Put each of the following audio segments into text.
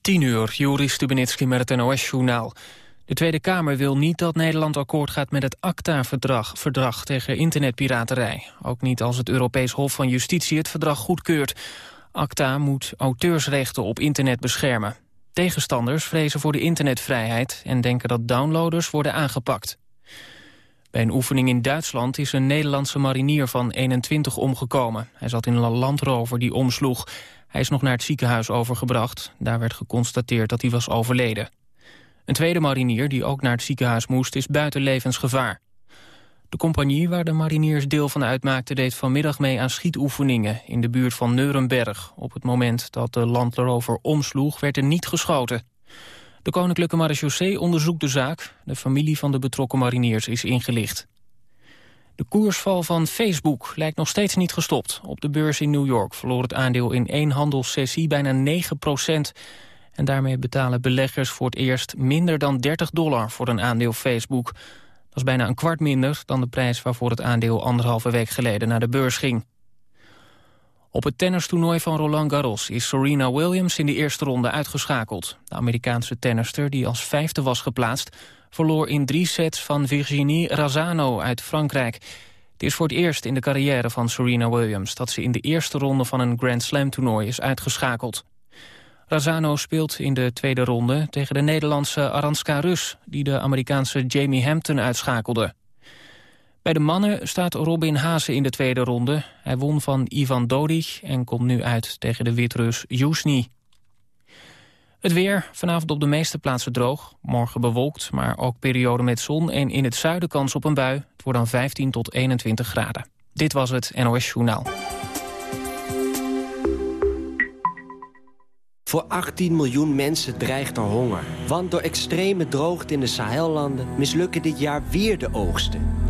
10 uur, Joris Stubenitski met het NOS-journaal. De Tweede Kamer wil niet dat Nederland akkoord gaat met het ACTA-verdrag verdrag tegen internetpiraterij. Ook niet als het Europees Hof van Justitie het verdrag goedkeurt. ACTA moet auteursrechten op internet beschermen. Tegenstanders vrezen voor de internetvrijheid en denken dat downloaders worden aangepakt. Bij een oefening in Duitsland is een Nederlandse marinier van 21 omgekomen. Hij zat in een landrover die omsloeg. Hij is nog naar het ziekenhuis overgebracht. Daar werd geconstateerd dat hij was overleden. Een tweede marinier, die ook naar het ziekenhuis moest, is buiten levensgevaar. De compagnie waar de mariniers deel van uitmaakten... deed vanmiddag mee aan schietoefeningen in de buurt van Neurenberg. Op het moment dat de landrover omsloeg, werd er niet geschoten. De Koninklijke Marechaussee onderzoekt de zaak. De familie van de betrokken mariniers is ingelicht. De koersval van Facebook lijkt nog steeds niet gestopt. Op de beurs in New York verloor het aandeel in één handelssessie bijna 9 procent. En daarmee betalen beleggers voor het eerst minder dan 30 dollar voor een aandeel Facebook. Dat is bijna een kwart minder dan de prijs waarvoor het aandeel anderhalve week geleden naar de beurs ging. Op het tennistoernooi van Roland Garros is Serena Williams in de eerste ronde uitgeschakeld. De Amerikaanse tennister, die als vijfde was geplaatst, verloor in drie sets van Virginie Razzano uit Frankrijk. Het is voor het eerst in de carrière van Serena Williams dat ze in de eerste ronde van een Grand Slam toernooi is uitgeschakeld. Razzano speelt in de tweede ronde tegen de Nederlandse Aranska Rus... die de Amerikaanse Jamie Hampton uitschakelde. Bij de mannen staat Robin Haase in de tweede ronde. Hij won van Ivan Dodig en komt nu uit tegen de Wit-Rus Jusni. Het weer, vanavond op de meeste plaatsen droog. Morgen bewolkt, maar ook periode met zon en in het zuiden kans op een bui. Het wordt dan 15 tot 21 graden. Dit was het NOS Journaal. Voor 18 miljoen mensen dreigt er honger. Want door extreme droogte in de Sahellanden mislukken dit jaar weer de oogsten.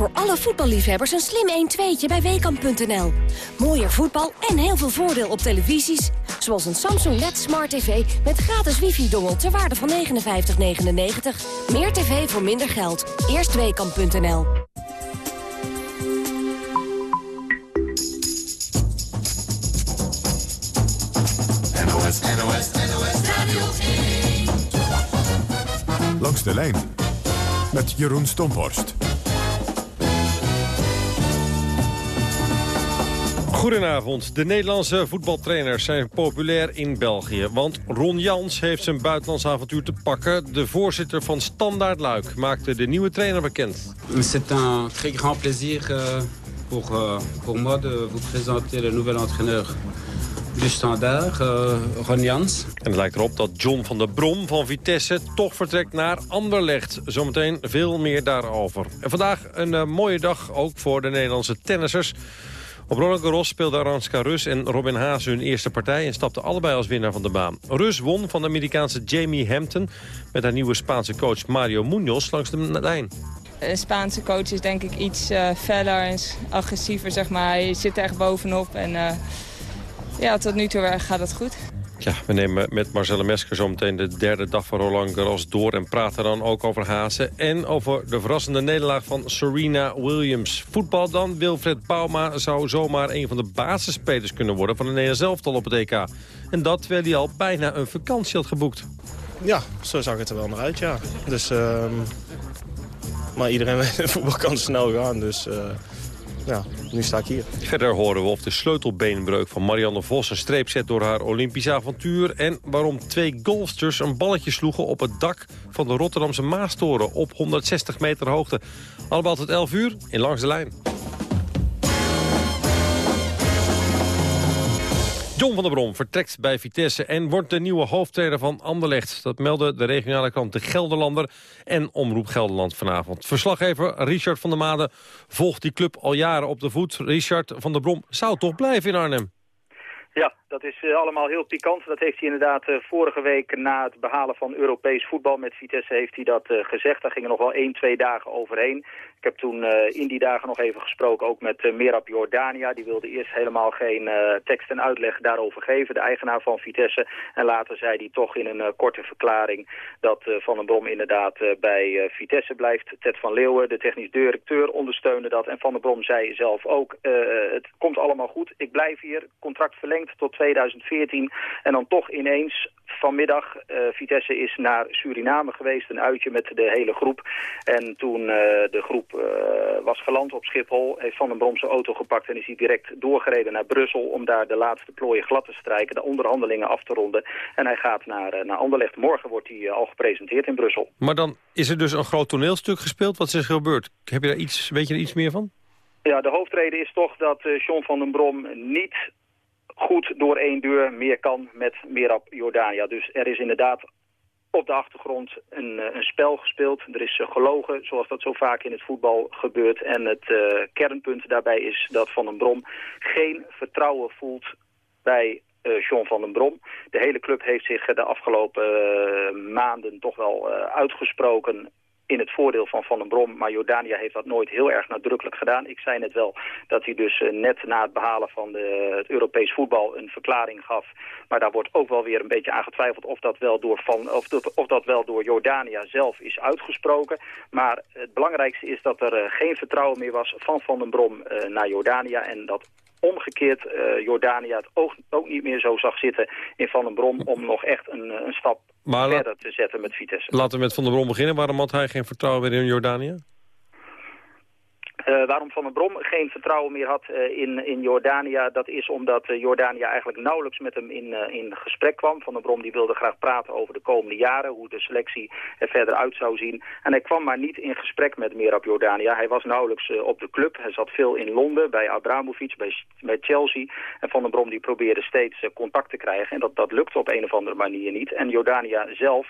Voor alle voetballiefhebbers een slim 1-2'tje bij Weekamp.nl. Mooier voetbal en heel veel voordeel op televisies. Zoals een Samsung LED Smart TV met gratis wifi-dongel ter waarde van 59,99. Meer tv voor minder geld. Eerst Weekamp.nl. NOS, NOS, NOS Radio 1. Langs de lijn met Jeroen Stomborst. Goedenavond. De Nederlandse voetbaltrainers zijn populair in België. Want Ron Jans heeft zijn buitenlands avontuur te pakken. De voorzitter van Standaard Luik maakte de nieuwe trainer bekend. C'est un très grand plaisir euh, pour, euh, pour moi de vous présenter le nouvel entraîneur du Standaard, uh, Ron Jans. En het lijkt erop dat John van der Brom van Vitesse toch vertrekt naar Anderlecht. Zometeen veel meer daarover. En vandaag een uh, mooie dag ook voor de Nederlandse tennissers. Op Roland Garros speelden Aranska Rus en Robin Haas hun eerste partij... en stapten allebei als winnaar van de baan. Rus won van de Amerikaanse Jamie Hampton... met haar nieuwe Spaanse coach Mario Munoz langs de lijn. De Spaanse coach is denk ik iets uh, feller en agressiever, zeg maar. Hij zit er echt bovenop en uh, ja, tot nu toe gaat het goed. Ja, we nemen met Marcelle Mesker zo meteen de derde dag van Roland Garros door... en praten dan ook over Hazen en over de verrassende nederlaag van Serena Williams. Voetbal dan, Wilfred Bauma zou zomaar een van de basisspelers kunnen worden... van de Nederlands elftal op het EK. En dat terwijl hij al bijna een vakantie had geboekt. Ja, zo zag het er wel naar uit, ja. Dus, uh, maar iedereen weet, voetbal kan snel gaan, dus... Uh ja, nu sta ik hier. Verder horen we of de sleutelbeenbreuk van Marianne Vos een streep zet door haar Olympisch avontuur... en waarom twee golfsters een balletje sloegen op het dak van de Rotterdamse Maastoren op 160 meter hoogte. Allemaal tot 11 uur in Langs de Lijn. John van der Brom vertrekt bij Vitesse en wordt de nieuwe hoofdtrainer van Anderlecht. Dat melden de regionale krant De Gelderlander en Omroep Gelderland vanavond. Verslaggever Richard van der Made volgt die club al jaren op de voet. Richard van der Brom zou toch blijven in Arnhem? Ja, dat is uh, allemaal heel pikant. Dat heeft hij inderdaad uh, vorige week na het behalen van Europees voetbal met Vitesse heeft hij dat uh, gezegd. Daar gingen nog wel één, twee dagen overheen. Ik heb toen in die dagen nog even gesproken ook met Merab Jordania. Die wilde eerst helemaal geen tekst en uitleg daarover geven, de eigenaar van Vitesse. En later zei hij toch in een korte verklaring dat Van den Brom inderdaad bij Vitesse blijft. Ted van Leeuwen, de technisch directeur, ondersteunde dat. En Van den Brom zei zelf ook, het komt allemaal goed. Ik blijf hier, contract verlengd tot 2014. En dan toch ineens vanmiddag, Vitesse is naar Suriname geweest, een uitje met de hele groep. En toen de groep uh, was geland op Schiphol, heeft Van den Brom zijn auto gepakt en is hij direct doorgereden naar Brussel om daar de laatste plooien glad te strijken, de onderhandelingen af te ronden. En hij gaat naar, naar Anderlecht. Morgen wordt hij al gepresenteerd in Brussel. Maar dan is er dus een groot toneelstuk gespeeld. Wat is er gebeurd? Heb je daar iets, weet je er iets meer van? Ja, de hoofdreden is toch dat John van den Brom niet goed door één deur meer kan met Merab Jordania. Dus er is inderdaad op de achtergrond een, eh, een spel gespeeld. Er is uh, gelogen, zoals dat zo vaak in het voetbal gebeurt. En het uh, kernpunt daarbij is dat Van den Brom geen vertrouwen voelt bij uh, John van den Brom. De hele club heeft zich de afgelopen maanden toch wel uitgesproken in het voordeel van Van den Brom. Maar Jordania heeft dat nooit heel erg nadrukkelijk gedaan. Ik zei net wel dat hij dus uh, net na het behalen van de, het Europees voetbal een verklaring gaf. Maar daar wordt ook wel weer een beetje aan getwijfeld of dat wel door, van, of of dat wel door Jordania zelf is uitgesproken. Maar het belangrijkste is dat er uh, geen vertrouwen meer was van Van den Brom uh, naar Jordania. En dat omgekeerd uh, Jordania het ook, ook, niet meer zo zag zitten in Van den Brom... om nog echt een, een stap maar verder te zetten met Vitesse. Laten we met Van den Brom beginnen. Waarom had hij geen vertrouwen meer in Jordania? Uh, waarom Van den Brom geen vertrouwen meer had uh, in, in Jordania, dat is omdat uh, Jordania eigenlijk nauwelijks met hem in, in gesprek kwam. Van den Brom die wilde graag praten over de komende jaren, hoe de selectie er verder uit zou zien. En hij kwam maar niet in gesprek met Merab Jordania. Hij was nauwelijks op de club. Hij zat veel in Londen, bij Abramovic, bij, bij Chelsea. En Van den Brom die probeerde steeds contact te krijgen. En dat, dat lukte op een of andere manier niet. En Jordania zelf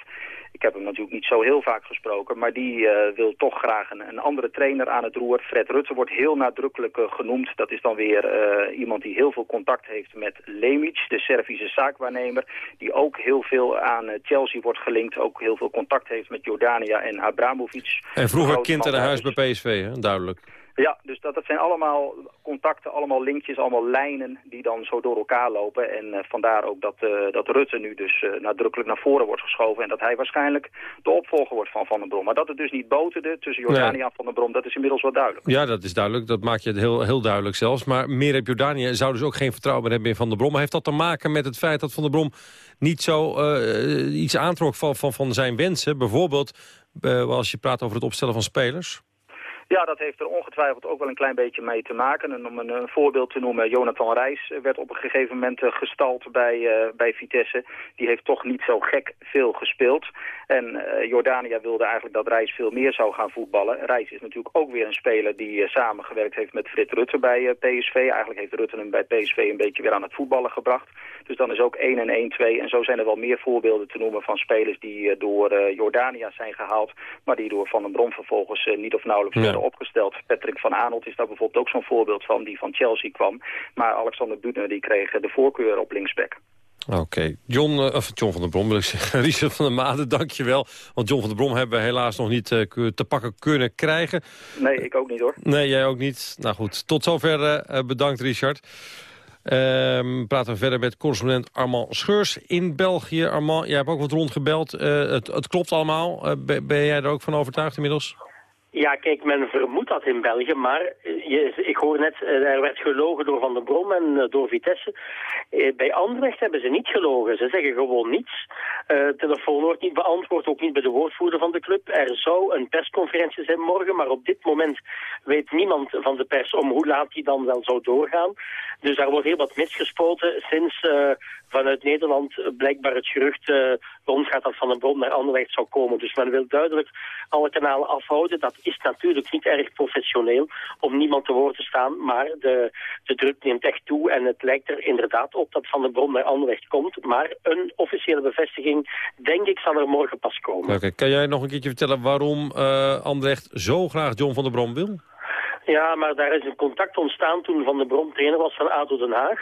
ik heb hem natuurlijk niet zo heel vaak gesproken, maar die wil toch graag een, een, andere trainer aan het roer. Rutte wordt heel nadrukkelijk uh, genoemd. Dat is dan weer uh, iemand die heel veel contact heeft met Lemic, de Servische zaakwaarnemer. Die ook heel veel aan Chelsea wordt gelinkt. Ook heel veel contact heeft met Jordania en Abramovic. En vroeger kind aan huis bij PSV, hè? duidelijk. Ja, dus dat, dat zijn allemaal contacten, allemaal linkjes, allemaal lijnen die dan zo door elkaar lopen. En uh, vandaar ook dat, uh, dat Rutte nu dus uh, nadrukkelijk naar voren wordt geschoven. En dat hij waarschijnlijk de opvolger wordt van Van den Brom. Maar dat het dus niet boterde tussen Jordanië nee. en Van den Brom, dat is inmiddels wel duidelijk. Ja, dat is duidelijk. Dat maak je heel, heel duidelijk zelfs. Maar Mereb Jordanië zou dus ook geen vertrouwen meer hebben in Van den Brom. Maar heeft dat te maken met het feit dat Van den Brom niet zo iets aantrok van, van, van zijn wensen? Bijvoorbeeld als je praat over het opstellen van spelers? Ja, dat heeft er ongetwijfeld ook wel een klein beetje mee te maken. En om een, een voorbeeld te noemen, Jonathan Reis werd op een gegeven moment uh, gestald bij, uh, bij Vitesse. Die heeft toch niet zo gek veel gespeeld. En uh, Jordania wilde eigenlijk dat Reis veel meer zou gaan voetballen. Reis is natuurlijk ook weer een speler die samengewerkt heeft met Frit Rutte bij PSV. Eigenlijk heeft Rutte hem bij PSV een beetje weer aan het voetballen gebracht. Dus dan is ook 1 en 1, 2. En zo zijn er wel meer voorbeelden te noemen van spelers die door Jordania zijn gehaald. Maar die door Van den Brom vervolgens niet of nauwelijks ja opgesteld. Patrick van Aanholt is daar bijvoorbeeld ook zo'n voorbeeld van, die van Chelsea kwam. Maar Alexander Butner die kreeg de voorkeur op linksback. Oké. Okay. John, uh, of John van der Brom wil ik zeggen. Richard van der Maden, dankjewel. Want John van der Brom hebben we helaas nog niet uh, te pakken kunnen krijgen. Nee, ik ook niet hoor. Nee, jij ook niet. Nou goed, tot zover uh, bedankt Richard. Um, praten we verder met correspondent Armand Scheurs in België. Armand, jij hebt ook wat rondgebeld. Het, het, klopt allemaal. ben jij er ook van overtuigd inmiddels? Ja, kijk, men vermoedt dat in België, maar je, ik hoor net, er werd gelogen door Van der Brom en door Vitesse. Bij Anderlecht hebben ze niet gelogen, ze zeggen gewoon niets. Uh, telefoon wordt niet beantwoord, ook niet bij de woordvoerder van de club. Er zou een persconferentie zijn morgen, maar op dit moment weet niemand van de pers om hoe laat die dan wel zou doorgaan. Dus daar wordt heel wat misgespoten sinds uh, vanuit Nederland blijkbaar het gerucht uh, rondgaat dat Van der Brom naar Anderlecht zou komen. Dus men wil duidelijk alle kanalen afhouden. Dat is natuurlijk niet erg professioneel om niemand te woord te staan, maar de, de druk neemt echt toe en het lijkt er inderdaad op dat Van der Brom naar Anderlecht komt. Maar een officiële bevestiging, denk ik, zal er morgen pas komen. Okay. Kan jij nog een keertje vertellen waarom uh, Anderlecht zo graag John van der Brom wil? Ja, maar daar is een contact ontstaan toen Van de Brom trainer was van ADO Den Haag.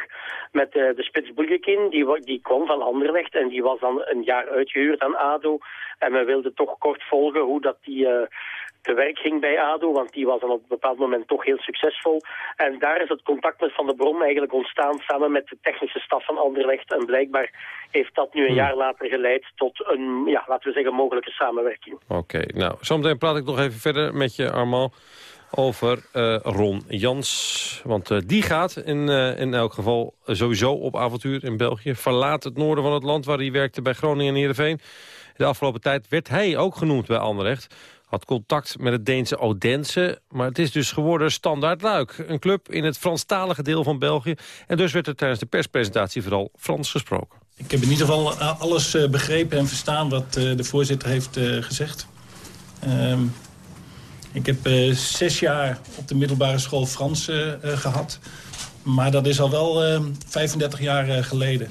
Met uh, de spits Buljekin, die, die kwam van Anderlecht en die was dan een jaar uitgehuurd aan ADO. En we wilden toch kort volgen hoe dat die... Uh, te werk ging bij ADO, want die was dan op een bepaald moment toch heel succesvol. En daar is het contact met Van der Brom eigenlijk ontstaan samen met de technische staf van Anderlecht. En blijkbaar heeft dat nu een hmm. jaar later geleid tot een, ja, laten we zeggen, mogelijke samenwerking. Oké, nou, zometeen praat ik nog even verder met je, Armand over uh, Ron Jans. Want uh, die gaat in, uh, in elk geval sowieso op avontuur in België. Verlaat het noorden van het land waar hij werkte bij Groningen en Heerenveen. De afgelopen tijd werd hij ook genoemd bij Anderlecht. Had contact met het Deense Odense, maar het is dus geworden Standaard Luik. Een club in het Franstalige deel van België. En dus werd er tijdens de perspresentatie vooral Frans gesproken. Ik heb in ieder geval alles begrepen en verstaan wat de voorzitter heeft gezegd. Ehm, ik heb uh, zes jaar op de middelbare school Frans uh, gehad. Maar dat is al wel 35 jaar geleden.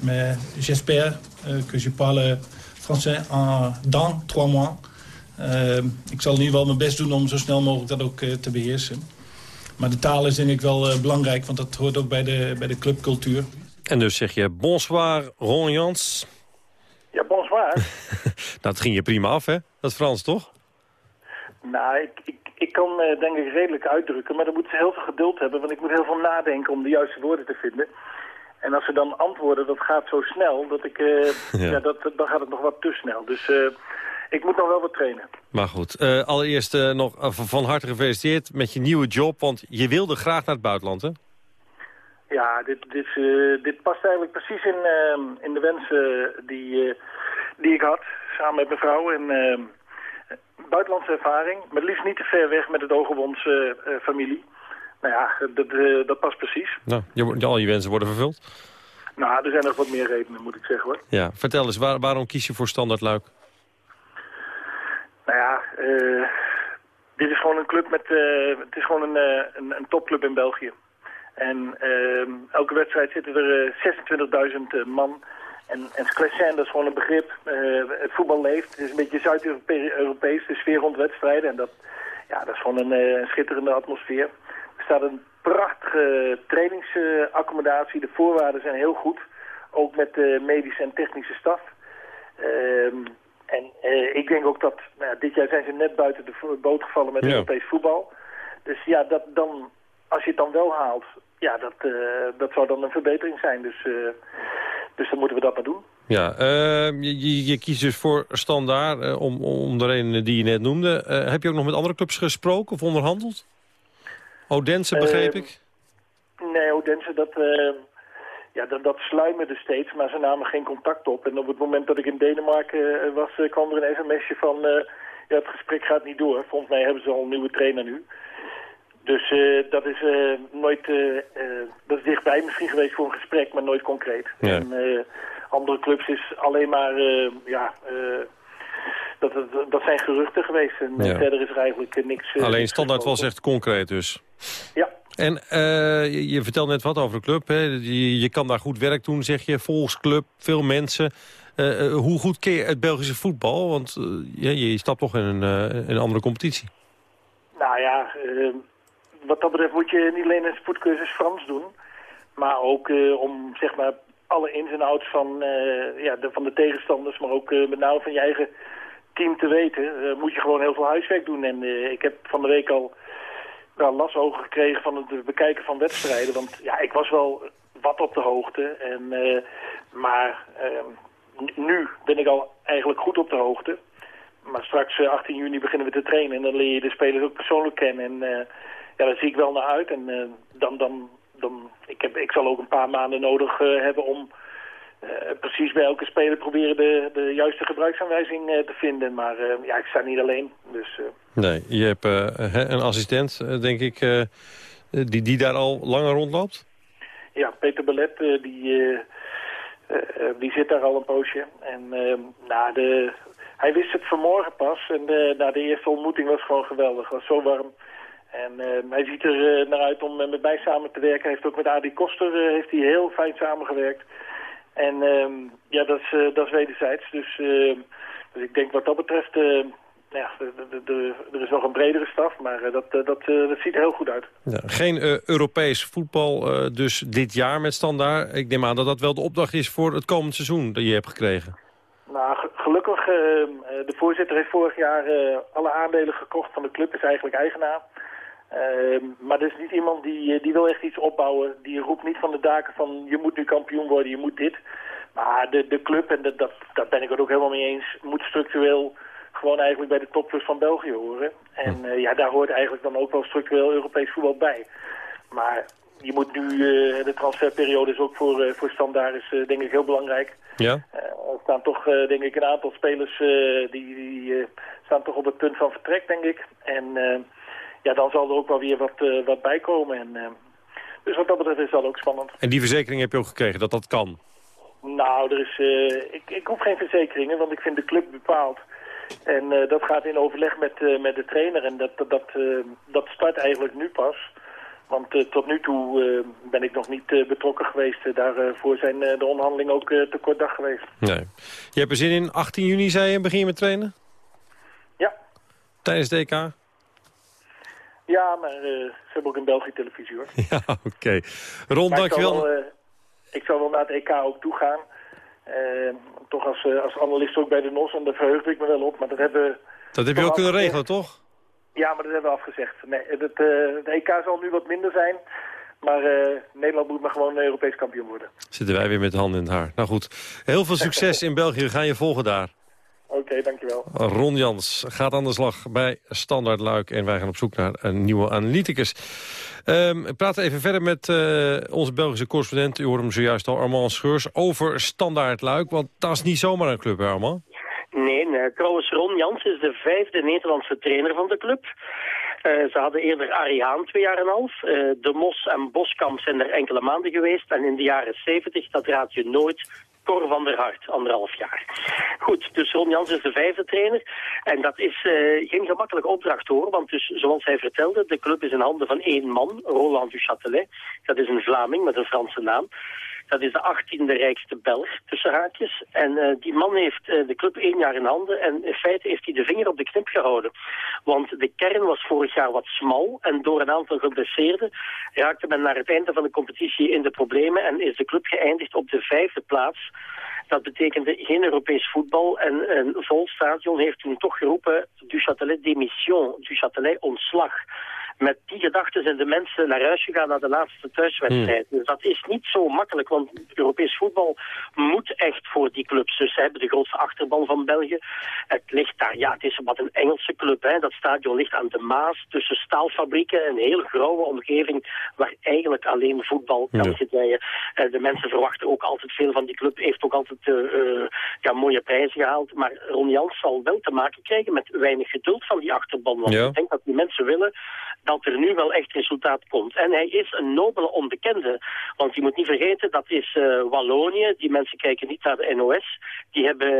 mais j'espère que je parle français en dans trois mois. ik zal in ieder geval mijn best doen om zo snel mogelijk dat ook te beheersen. Maar de taal is denk ik wel belangrijk, want dat hoort ook bij de, bij de clubcultuur. En dus zeg je bonsoir, Ron Jans. Ja, bonsoir. dat ging je prima af, hè? Dat Frans, toch? Nou, ik, ik, ik kan uh, denk ik redelijk uitdrukken, maar dan moeten ze heel veel geduld hebben, want ik moet heel veel nadenken om de juiste woorden te vinden. En als ze dan antwoorden, dat gaat zo snel, dat ik, uh, ja. ja. dat, dan gaat het nog wat te snel. Dus uh, ik moet nog wel wat trainen. Maar goed, allereerst nog van harte gefeliciteerd met je nieuwe job, want je wilde graag naar het buitenland, hè? Ja, dit, dit, dit past eigenlijk precies in, in de wensen die, die ik had, samen met mijn vrouw en buitenlandse ervaring, maar liefst niet te ver weg met het Ogenwonse uh, familie. Nou ja, dat, uh, dat past precies. Nou, je, al je wensen worden vervuld? Nou, er zijn nog wat meer redenen, moet ik zeggen hoor. Ja, vertel eens, waar, waarom kies je voor Standaard Luik? Nou ja, uh, dit is gewoon een club met, het is gewoon een, een, een, topclub in België. En elke wedstrijd zitten er 26.000 man en, en Sclessin, dat is gewoon een begrip. Het voetbal leeft. Het is een beetje Zuid-Europees, de sfeer rond wedstrijden. En dat, ja, dat is gewoon een, schitterende atmosfeer. Staat een prachtige trainingsaccommodatie. De voorwaarden zijn heel goed. Ook met de medische en technische staf. Ehm, en uh, ik denk ook dat, nou, dit jaar zijn ze net buiten de boot gevallen met ja. Europees voetbal. Dus ja, dat dan, als je het dan wel haalt, ja, dat, dat zou dan een verbetering zijn. Dus dus dan moeten we dat maar doen. Ja, uh, je, je, kiest dus voor standaard om, om de redenen die je net noemde. Heb je ook nog met andere clubs gesproken of onderhandeld? Odense begreep ik? Nee, Odense, dat, ja, dat, dat sluimerde steeds, maar ze namen geen contact op. En op het moment dat ik in Denemarken was, kwam er een sms'je van... ja, het gesprek gaat niet door. Volgens mij hebben ze al een nieuwe trainer nu. Dus uh, dat is uh, nooit, uh, dat is dichtbij misschien geweest voor een gesprek, maar nooit concreet. Ja. En andere clubs is alleen maar, ja, dat, dat zijn geruchten geweest. En ja. verder is er eigenlijk niks... alleen standaard was echt concreet dus. Ja. En je, je vertelt net wat over de club. Hè? Je, je kan daar goed werk doen, zeg je. Volksclub, veel mensen. hoe goed ken je het Belgische voetbal? Want je, je stapt toch in een, in een andere competitie. Nou ja, wat dat betreft moet je niet alleen een spoedcursus Frans doen, maar ook om zeg maar alle ins en outs van, ja, de, van de tegenstanders, maar ook met name van je eigen team te weten, moet je gewoon heel veel huiswerk doen. En ik heb van de week al nou, lasogen gekregen van het bekijken van wedstrijden, want ja, ik was wel wat op de hoogte. En, maar nu ben ik al eigenlijk goed op de hoogte. Maar straks, 18 juni, beginnen we te trainen en dan leer je de spelers ook persoonlijk kennen. En ja, daar zie ik wel naar uit. En dan, dan, dan, ik, heb, ik zal ook een paar maanden nodig hebben om precies bij elke speler proberen de, de juiste gebruiksaanwijzing te vinden. Maar ja, ik sta niet alleen. Dus, nee, je hebt een assistent, denk ik, die, die daar al langer rondloopt? Ja, Peter Belet, die, die zit daar al een poosje. En nou, de, hij wist het vanmorgen pas. En nou, de eerste ontmoeting was gewoon geweldig. Het was zo warm. En hij ziet er naar uit om met mij samen te werken. Hij heeft ook met Adi Koster heeft hij heel fijn samengewerkt. En ehm, ja, dat is, dat is wederzijds. Dus, dus ik denk wat dat betreft nou ja, er is nog een bredere staf, maar eh, dat, eh, dat, eh, dat ziet er heel goed uit. Ja, geen eh, Europees voetbal eh, dus dit jaar met standaard. Ik neem aan dat dat wel de opdracht is voor het komend seizoen dat je hebt gekregen. Nou, ge- gelukkig, eh, eh, de voorzitter heeft vorig jaar eh, alle aandelen gekocht van de club, is eigenlijk eigenaar. Eh, maar er is niet iemand die, eh, die wil echt iets opbouwen. Die roept niet van de daken van je moet nu kampioen worden, je moet dit. Maar de, de club, en dat, dat, daar ben ik het ook helemaal mee eens, moet structureel gewoon eigenlijk bij de topclubs van België horen. En eh, ja, daar hoort eigenlijk dan ook wel structureel Europees voetbal bij. Maar je moet nu, eh, de transferperiode is ook voor, eh, voor standaard is eh, denk ik heel belangrijk. Ja? Eh, er staan toch, eh, denk ik, een aantal spelers eh, die, die eh, staan toch op het punt van vertrek, denk ik. En eh, ja, dan zal er ook wel weer wat, eh, wat bij komen. En, eh, dus wat dat betreft is dat ook spannend. En die verzekering heb je ook gekregen dat dat kan. Nou, er is, eh, ik, ik hoef geen verzekeringen, want ik vind de club bepaald. En dat gaat in overleg met, met de trainer. En dat, dat, eh, dat start eigenlijk nu pas. Want tot nu toe ben ik nog niet betrokken geweest. Daarvoor zijn de onderhandelingen ook te kort dag geweest. Nee. Je hebt er zin in. 18 juni zei je, begin je met trainen? Ja. Tijdens de EK? Ja, maar eh, ze hebben ook een België televisie hoor. Ja, oké. Ron, ik zal dankjewel. wel, eh, ik zal wel naar het EK ook toe gaan. Eh, toch als, als analist ook bij de NOS, en daar verheugde ik me wel op. Maar dat hebben Dat heb je ook kunnen regelen, toch? Ja, maar dat hebben we afgezegd. Nee, het, het EK zal nu wat minder zijn. Maar Nederland moet maar gewoon Europees kampioen worden. Zitten wij weer met de handen in het haar. Nou goed, heel veel succes in België. We gaan je volgen daar. Oké, dankjewel. Ron Jans gaat aan de slag bij Standaard Luik. En wij gaan op zoek naar een nieuwe analyticus. Ehm, we praten even verder met eh, onze Belgische correspondent. U hoorde hem zojuist al, Armand Scheurs. Over Standaard Luik. Want dat is niet zomaar een club, hè, Armand? Nee, nee, trouwens Ron Jans is de vijfde Nederlandse trainer van de club. Eh, ze hadden eerder Arie Haan twee jaar en een half. Eh, de Mos en Boskamp zijn er enkele maanden geweest. En in de jaren zeventig, dat raad je nooit, Cor van der Hart, anderhalf jaar. Goed, dus Ron Jans is de vijfde trainer. En dat is eh, geen gemakkelijke opdracht hoor. Want dus, zoals hij vertelde, de club is in handen van één man, Roland Duchatelet. Dat is een Vlaming met een Franse naam. Dat is de achttiende rijkste Belg, tussen haakjes. En eh, die man heeft eh, de club één jaar in handen. En in feite heeft hij de vinger op de knip gehouden. Want de kern was vorig jaar wat smal. En door een aantal geblesseerden raakte men naar het einde van de competitie in de problemen. En is de club geëindigd op de vijfde plaats. Dat betekende geen Europees voetbal. En een vol stadion heeft toen toch geroepen... Du Châtelet démission, Du Châtelet ontslag. Met die gedachten zijn de mensen naar huis gegaan naar de laatste thuiswedstrijd. Dus dat is niet zo makkelijk, want Europees voetbal moet echt voor die clubs. Dus ze hebben de grootste achterban van België. Het ligt daar, ja, het is wat een Engelse club. Hè. Dat stadion ligt aan de Maas, tussen staalfabrieken. Een heel grauwe omgeving waar eigenlijk alleen voetbal kan Ja. Eh, de mensen verwachten ook altijd veel van die club. Heeft ook altijd eh, eh, ja, mooie prijzen gehaald. Maar Ron Jans zal wel te maken krijgen met weinig geduld van die achterban. Want Ja. ik denk dat die mensen willen dat er nu wel echt resultaat komt. En hij is een nobele onbekende. Want je moet niet vergeten, dat is eh, Wallonië. Die mensen kijken niet naar de NOS. Die hebben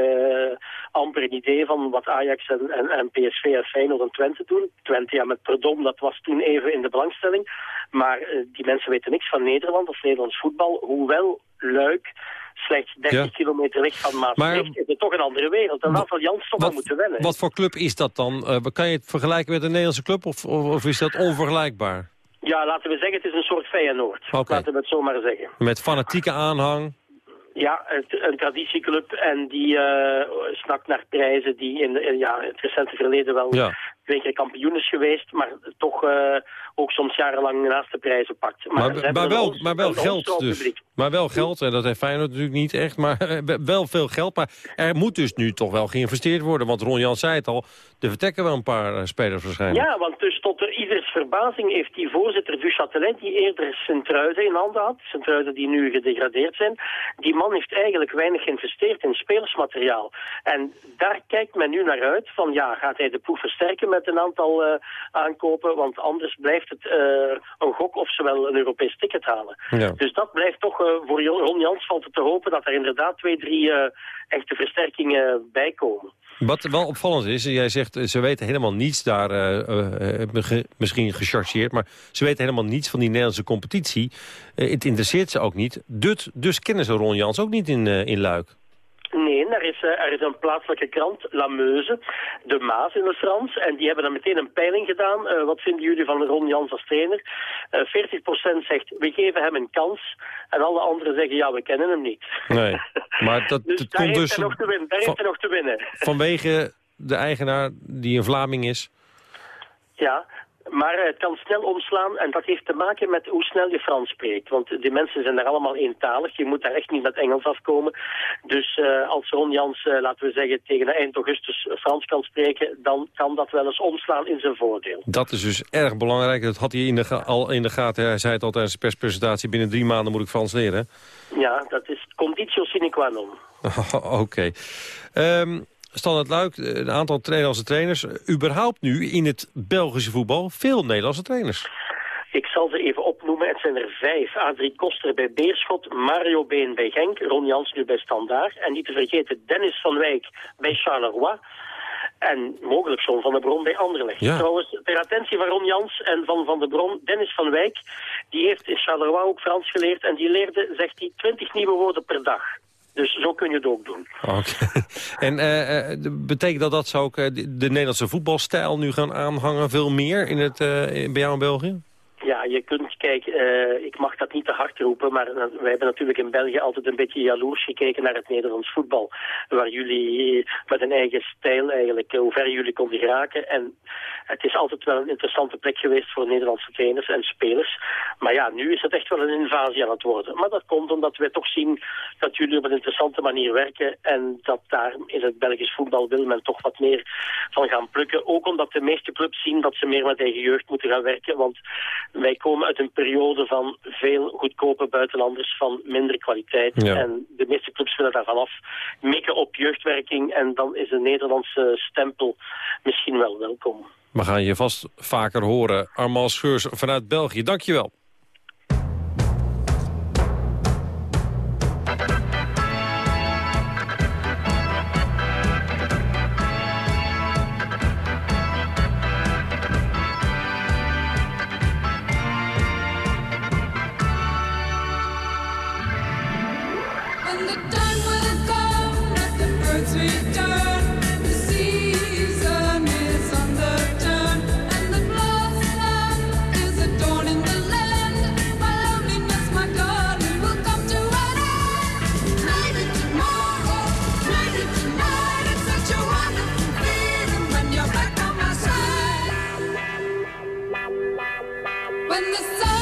eh, amper een idee van wat Ajax en, en, PSV en Feyenoord en Twente doen. Twente, ja, met pardon, dat was toen even in de belangstelling. Maar eh, die mensen weten niks van Nederland of Nederlands voetbal. Hoewel Luik slechts 30 Ja. kilometer weg van Maastricht Maar- is het toch een andere wereld. En daar zal Jans toch wel moeten wennen. Wat voor club is dat dan? Eh, kan je het vergelijken met een Nederlandse club of, of, of is dat onvergelijkbaar? Ja, laten we zeggen, het is een soort Feyenoord. Laten we het zo maar zeggen. Met fanatieke aanhang? Ja, een traditieclub en die eh, snakt naar prijzen die in, in ja, het recente verleden wel Ja. Twee keer kampioen is geweest, maar toch eh, ook soms jarenlang naast de prijzen pakt. Maar, Maar, maar, wel, ons- maar wel geld dus. publiek. Maar wel geld, en dat heeft Feyenoord natuurlijk niet echt, maar wel veel geld. Maar er moet dus nu toch wel geïnvesteerd worden, want Ron Jan zei het al, er vertrekken wel een paar eh, spelers waarschijnlijk. Ja, want dus tot er ieders verbazing heeft die voorzitter du Châtelet, die eerder Sint-Truiden in handen had, Sint-Truiden die nu gedegradeerd zijn, die man heeft eigenlijk weinig geïnvesteerd in spelersmateriaal. En daar kijkt men nu naar uit van ja, gaat hij de ploeg versterken met een aantal eh, aankopen, want anders blijft het eh, een gok of ze wel een Europees ticket halen. Ja. Dus dat blijft toch, eh, voor Ron Jans valt het te hopen dat er inderdaad twee, drie echte versterkingen bij komen. Wat wel opvallend is, jij zegt ze weten helemaal niets daar, ge- misschien gechargeerd, maar ze weten helemaal niets van die Nederlandse competitie. Het interesseert ze ook niet. Dus, dus kennen ze Ron Jans ook niet in, in Luik. Er is, er is een plaatselijke krant, La Meuse, de Maas in het Frans. En die hebben dan meteen een peiling gedaan. wat vinden jullie van Ron Jans als trainer? 40% zegt, we geven hem een kans. En alle anderen zeggen, ja, we kennen hem niet. Nee, maar dat, dus daar komt dus... hij nog te winnen. Daar heeft hij nog te winnen. Vanwege de eigenaar die een Vlaming is? Ja, maar het kan snel omslaan en dat heeft te maken met hoe snel je Frans spreekt. Want die mensen zijn daar allemaal eentalig. Je moet daar echt niet met Engels afkomen. Dus uh, als Ron Jans, uh, laten we zeggen, tegen eind augustus Frans kan spreken... dan kan dat wel eens omslaan in zijn voordeel. Dat is dus erg belangrijk. Dat had hij in de al in de gaten. Hij zei het al tijdens de perspresentatie. Binnen drie maanden moet ik Frans leren. Ja, dat is conditio sine qua non. Oké. Okay. Um, Standard Luik, een aantal Nederlandse trainers. Überhaupt nu in het Belgische voetbal veel Nederlandse trainers. Ik zal ze even opnoemen. Het zijn er vijf. Adrie Koster bij Beerschot, Mario Been bij Genk, Ron Jans nu bij Standaard. En niet te vergeten Dennis van Wijk bij Charleroi. En mogelijk John van der Bron bij Anderlecht. Ja. Trouwens, ter attentie van Ron Jans en van Van der Bron, Dennis van Wijk, die heeft in Charleroi ook Frans geleerd. En die leerde, zegt hij, 20 nieuwe woorden per dag. Dus zo kun je het ook doen. Oké. En uh, betekent dat dat ze ook uh, de Nederlandse voetbalstijl nu gaan aanhangen veel meer in het, bij jou in België? Ja, je kunt, kijk, uh, ik mag dat niet te hard roepen, maar uh, wij hebben natuurlijk in België altijd een beetje jaloers gekeken naar het Nederlands voetbal. Waar jullie met een eigen stijl eigenlijk, hoe ver jullie konden geraken. En het is altijd wel een interessante plek geweest voor Nederlandse trainers en spelers. Maar ja, nu is het echt wel een invasie aan het worden. Maar dat komt omdat wij toch zien dat jullie op een interessante manier werken. En dat daar in het Belgisch voetbal wil men toch wat meer van gaan plukken. Ook omdat de meeste clubs zien dat ze meer met eigen jeugd moeten gaan werken. Want wij komen uit een periode van veel goedkope buitenlanders van minder kwaliteit. Ja. En de meeste clubs willen daarvan af. Mikken op jeugdwerking en dan is een Nederlandse stempel misschien wel welkom. We gaan je vast vaker horen. Armand Scheurs vanuit België, dankjewel. when the sun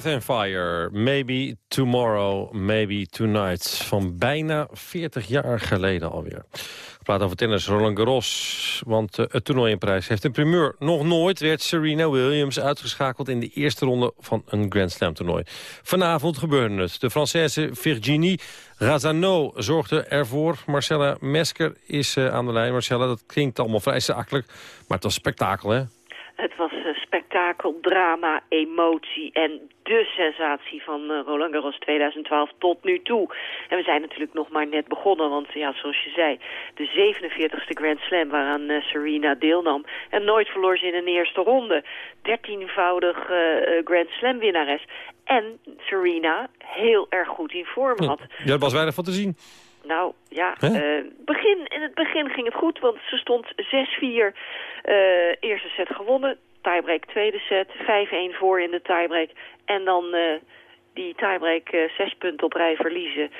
Earth and Fire, Maybe Tomorrow, Maybe Tonight. Van bijna 40 jaar geleden alweer. Praat over tennis Roland Garros. Want uh, het toernooi in prijs heeft een primeur. Nog nooit werd Serena Williams uitgeschakeld... in de eerste ronde van een Grand Slam toernooi. Vanavond gebeurde het. De Française Virginie Razano zorgde ervoor. Marcella Mesker is uh, aan de lijn. Marcella, dat klinkt allemaal vrij zakelijk. Maar het was spektakel, hè? Het was uh, spektakel, drama, emotie en de sensatie van uh, Roland Garros 2012 tot nu toe. En we zijn natuurlijk nog maar net begonnen, want ja, zoals je zei, de 47ste Grand Slam waaraan uh, Serena deelnam. En nooit verloor ze in een eerste ronde. Dertienvoudig Grand Slam winnares. En Serena heel erg goed in vorm had. Ja, dat was weinig van te zien. Nou, ja, uh, begin, in het begin ging het goed, want ze stond 6-4 uh, eerste set gewonnen. Tiebreak tweede set, 5-1 voor in de tiebreak. En dan uh, die tiebreak uh, zes punten op rij verliezen.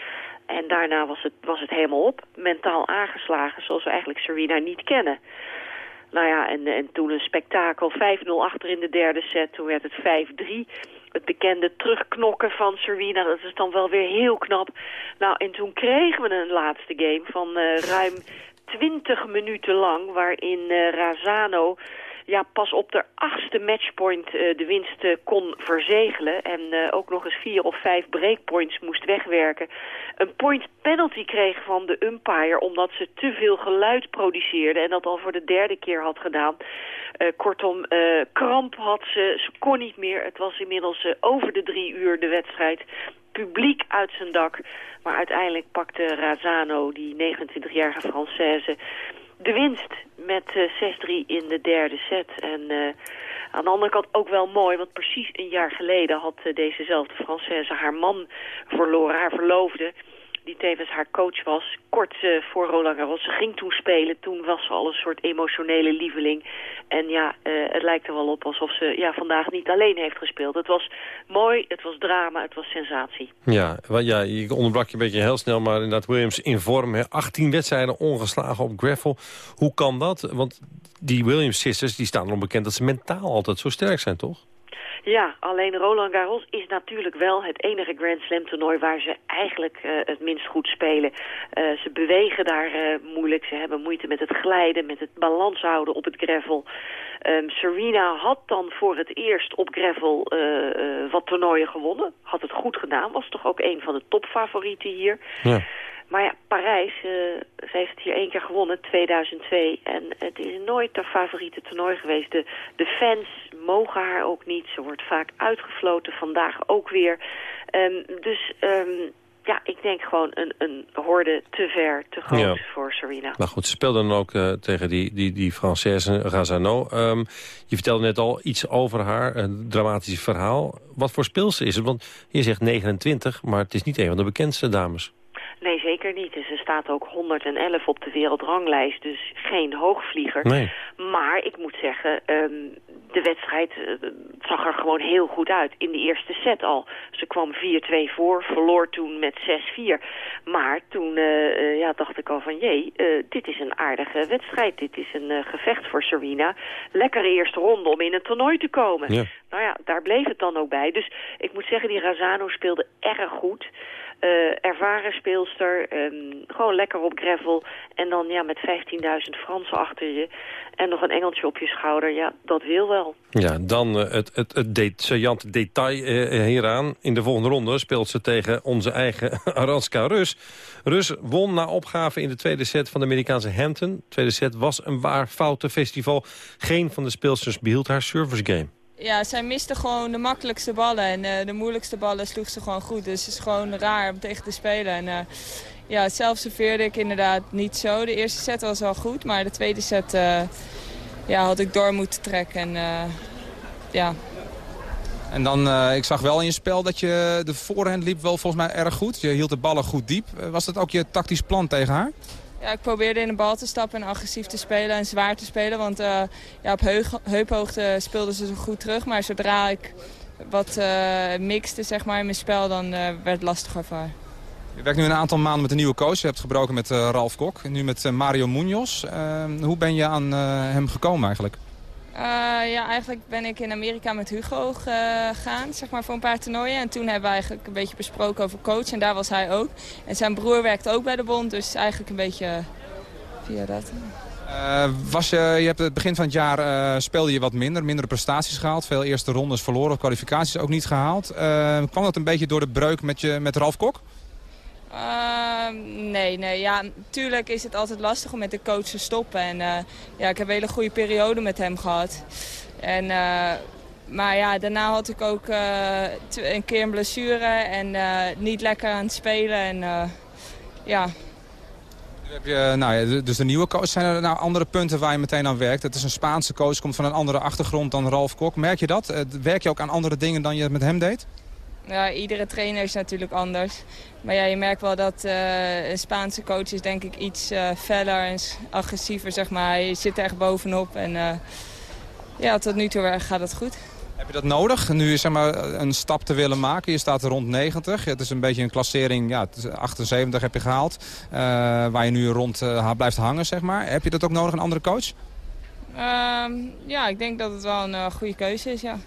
En daarna was het, was het helemaal op. Mentaal aangeslagen, zoals we eigenlijk Serena niet kennen. Nou ja, en, en toen een spektakel. 5-0 achter in de derde set, toen werd het 5-3 het bekende terugknokken van Serena. Dat is dan wel weer heel knap. Nou, en toen kregen we een laatste game van uh, ruim 20 minuten lang... waarin uh, Razano ja, pas op de achtste matchpoint uh, de winst uh, kon verzegelen. En uh, ook nog eens vier of vijf breakpoints moest wegwerken. Een point penalty kreeg van de umpire omdat ze te veel geluid produceerde. En dat al voor de derde keer had gedaan. kortom, kramp had ze, ze kon niet meer. Het was inmiddels over de drie uur de wedstrijd publiek uit zijn dak. Maar uiteindelijk pakte Razano, die 29-jarige Française de winst met uh, 6-3 in de derde set. En uh, aan de andere kant ook wel mooi, want precies een jaar geleden had uh, dezezelfde Française haar man verloren, haar verloofde die tevens haar coach was, kort uh, voor Roland Garros. Ze ging toen spelen, toen was ze al een soort emotionele lieveling. En ja, uh, het lijkt er wel op alsof ze ja, vandaag niet alleen heeft gespeeld. Het was mooi, het was drama, het was sensatie. Ja, well, ja je onderbrak je een beetje heel snel, maar inderdaad Williams in vorm. Hè. 18 wedstrijden ongeslagen op gravel. Hoe kan dat? Want die Williams sisters die staan erom bekend dat ze mentaal altijd zo sterk zijn, toch? Ja, alleen Roland Garros is natuurlijk wel het enige Grand Slam toernooi waar ze eigenlijk uh, het minst goed spelen. Uh, ze bewegen daar uh, moeilijk, ze hebben moeite met het glijden, met het balans houden op het gravel. Um, Serena had dan voor het eerst op gravel wat toernooien gewonnen. Had het goed gedaan, was toch ook een van de topfavorieten hier. Ja. Maar ja, Parijs, uh, ze heeft het hier één keer gewonnen, 2002. En het is nooit haar favoriete toernooi geweest. De, de fans mogen haar ook niet. Ze wordt vaak uitgefloten, vandaag ook weer. Um, dus um, ja, ik denk gewoon een, een horde te ver, te groot ja. voor Serena. Maar goed, ze speelde dan ook uh, tegen die, die, die Française Razano. Um, je vertelde net al iets over haar, een dramatisch verhaal. Wat voor speelster is het? Want je zegt 29, maar het is niet een van de bekendste dames. Niet. En ze staat ook 111 op de wereldranglijst, dus geen hoogvlieger. Nee. Maar ik moet zeggen, um, de wedstrijd uh, zag er gewoon heel goed uit. In de eerste set al. Ze kwam 4-2 voor, verloor toen met 6-4. Maar toen uh, uh, ja, dacht ik al van, jee, dit is een aardige wedstrijd. Dit is een gevecht voor Serena. Lekkere eerste ronde om in een toernooi te komen. Ja. Nou ja, daar bleef het dan ook bij. Dus ik moet zeggen, die Razano speelde erg goed. Uh, ervaren speelster, um, gewoon lekker op gravel. En dan ja, met 15.000 Fransen achter je en nog een engeltje op je schouder. Ja, dat wil wel. Ja, dan uh, het, het, het detail uh, hieraan. In de volgende ronde speelt ze tegen onze eigen Aranska Rus. Rus won na opgave in de tweede set van de Amerikaanse Hampton. De tweede set was een waar festival. Geen van de speelsters behield haar service game. Ja, zij miste gewoon de makkelijkste ballen. En uh, de moeilijkste ballen sloeg ze gewoon goed. Dus het is gewoon raar om tegen te spelen. En uh, ja, zelf serveerde ik inderdaad niet zo. De eerste set was wel goed, maar de tweede set uh, ja, had ik door moeten trekken. En ja... En dan, ik zag wel in je spel dat je de voorhand liep wel volgens mij erg goed. Je hield de ballen goed diep. was dat ook je tactisch plan tegen haar? Ja, ik probeerde in de bal te stappen en agressief te spelen en zwaar te spelen. Want uh, ja, op heuphoogte speelden ze zo goed terug. Maar zodra ik wat uh, mixte zeg maar, in mijn spel, dan uh, werd het lastiger voor. Je werkt nu een aantal maanden met een nieuwe coach. Je hebt gebroken met Ralf Kok, nu met Mario Munoz. hoe ben je aan hem gekomen eigenlijk? Ja, eigenlijk ben ik in Amerika met Hugo gegaan, zeg maar, voor een paar toernooien. En toen hebben we eigenlijk een beetje besproken over coach en daar was hij ook. En zijn broer werkt ook bij de bond, dus eigenlijk een beetje via dat. Uh, was je, je hebt het begin van het jaar uh, speelde je wat minder, mindere prestaties gehaald. Veel eerste rondes verloren, kwalificaties ook niet gehaald. Kwam dat een beetje door de breuk met, je, met Ralf Kok? Ehm, nee, nee. Ja, natuurlijk is het altijd lastig om met de coach te stoppen. En ja, ik heb een hele goede periode met hem gehad. En, maar ja, daarna had ik ook een keer een blessure en niet lekker aan het spelen. En ja, heb je, nou ja, dus de nieuwe coach. Zijn er nou andere punten waar je meteen aan werkt? Het is een Spaanse coach, komt van een andere achtergrond dan Ralf Kok. Merk je dat? Eh, werk je ook aan andere dingen dan je met hem deed? Ja, iedere trainer is natuurlijk anders. Maar ja, je merkt wel dat uh, een Spaanse coach is denk ik iets uh, feller en agressiever, zeg maar. Je zit er echt bovenop en uh, ja, tot nu toe gaat het goed. Heb je dat nodig, nu zeg maar, een stap te willen maken? Je staat rond 90. Het is een beetje een klassering, ja, 78 heb je gehaald. Uh, waar je nu rond uh, blijft hangen, zeg maar. Heb je dat ook nodig, een andere coach? Um, ja, ik denk dat het wel een goede keuze is, ja.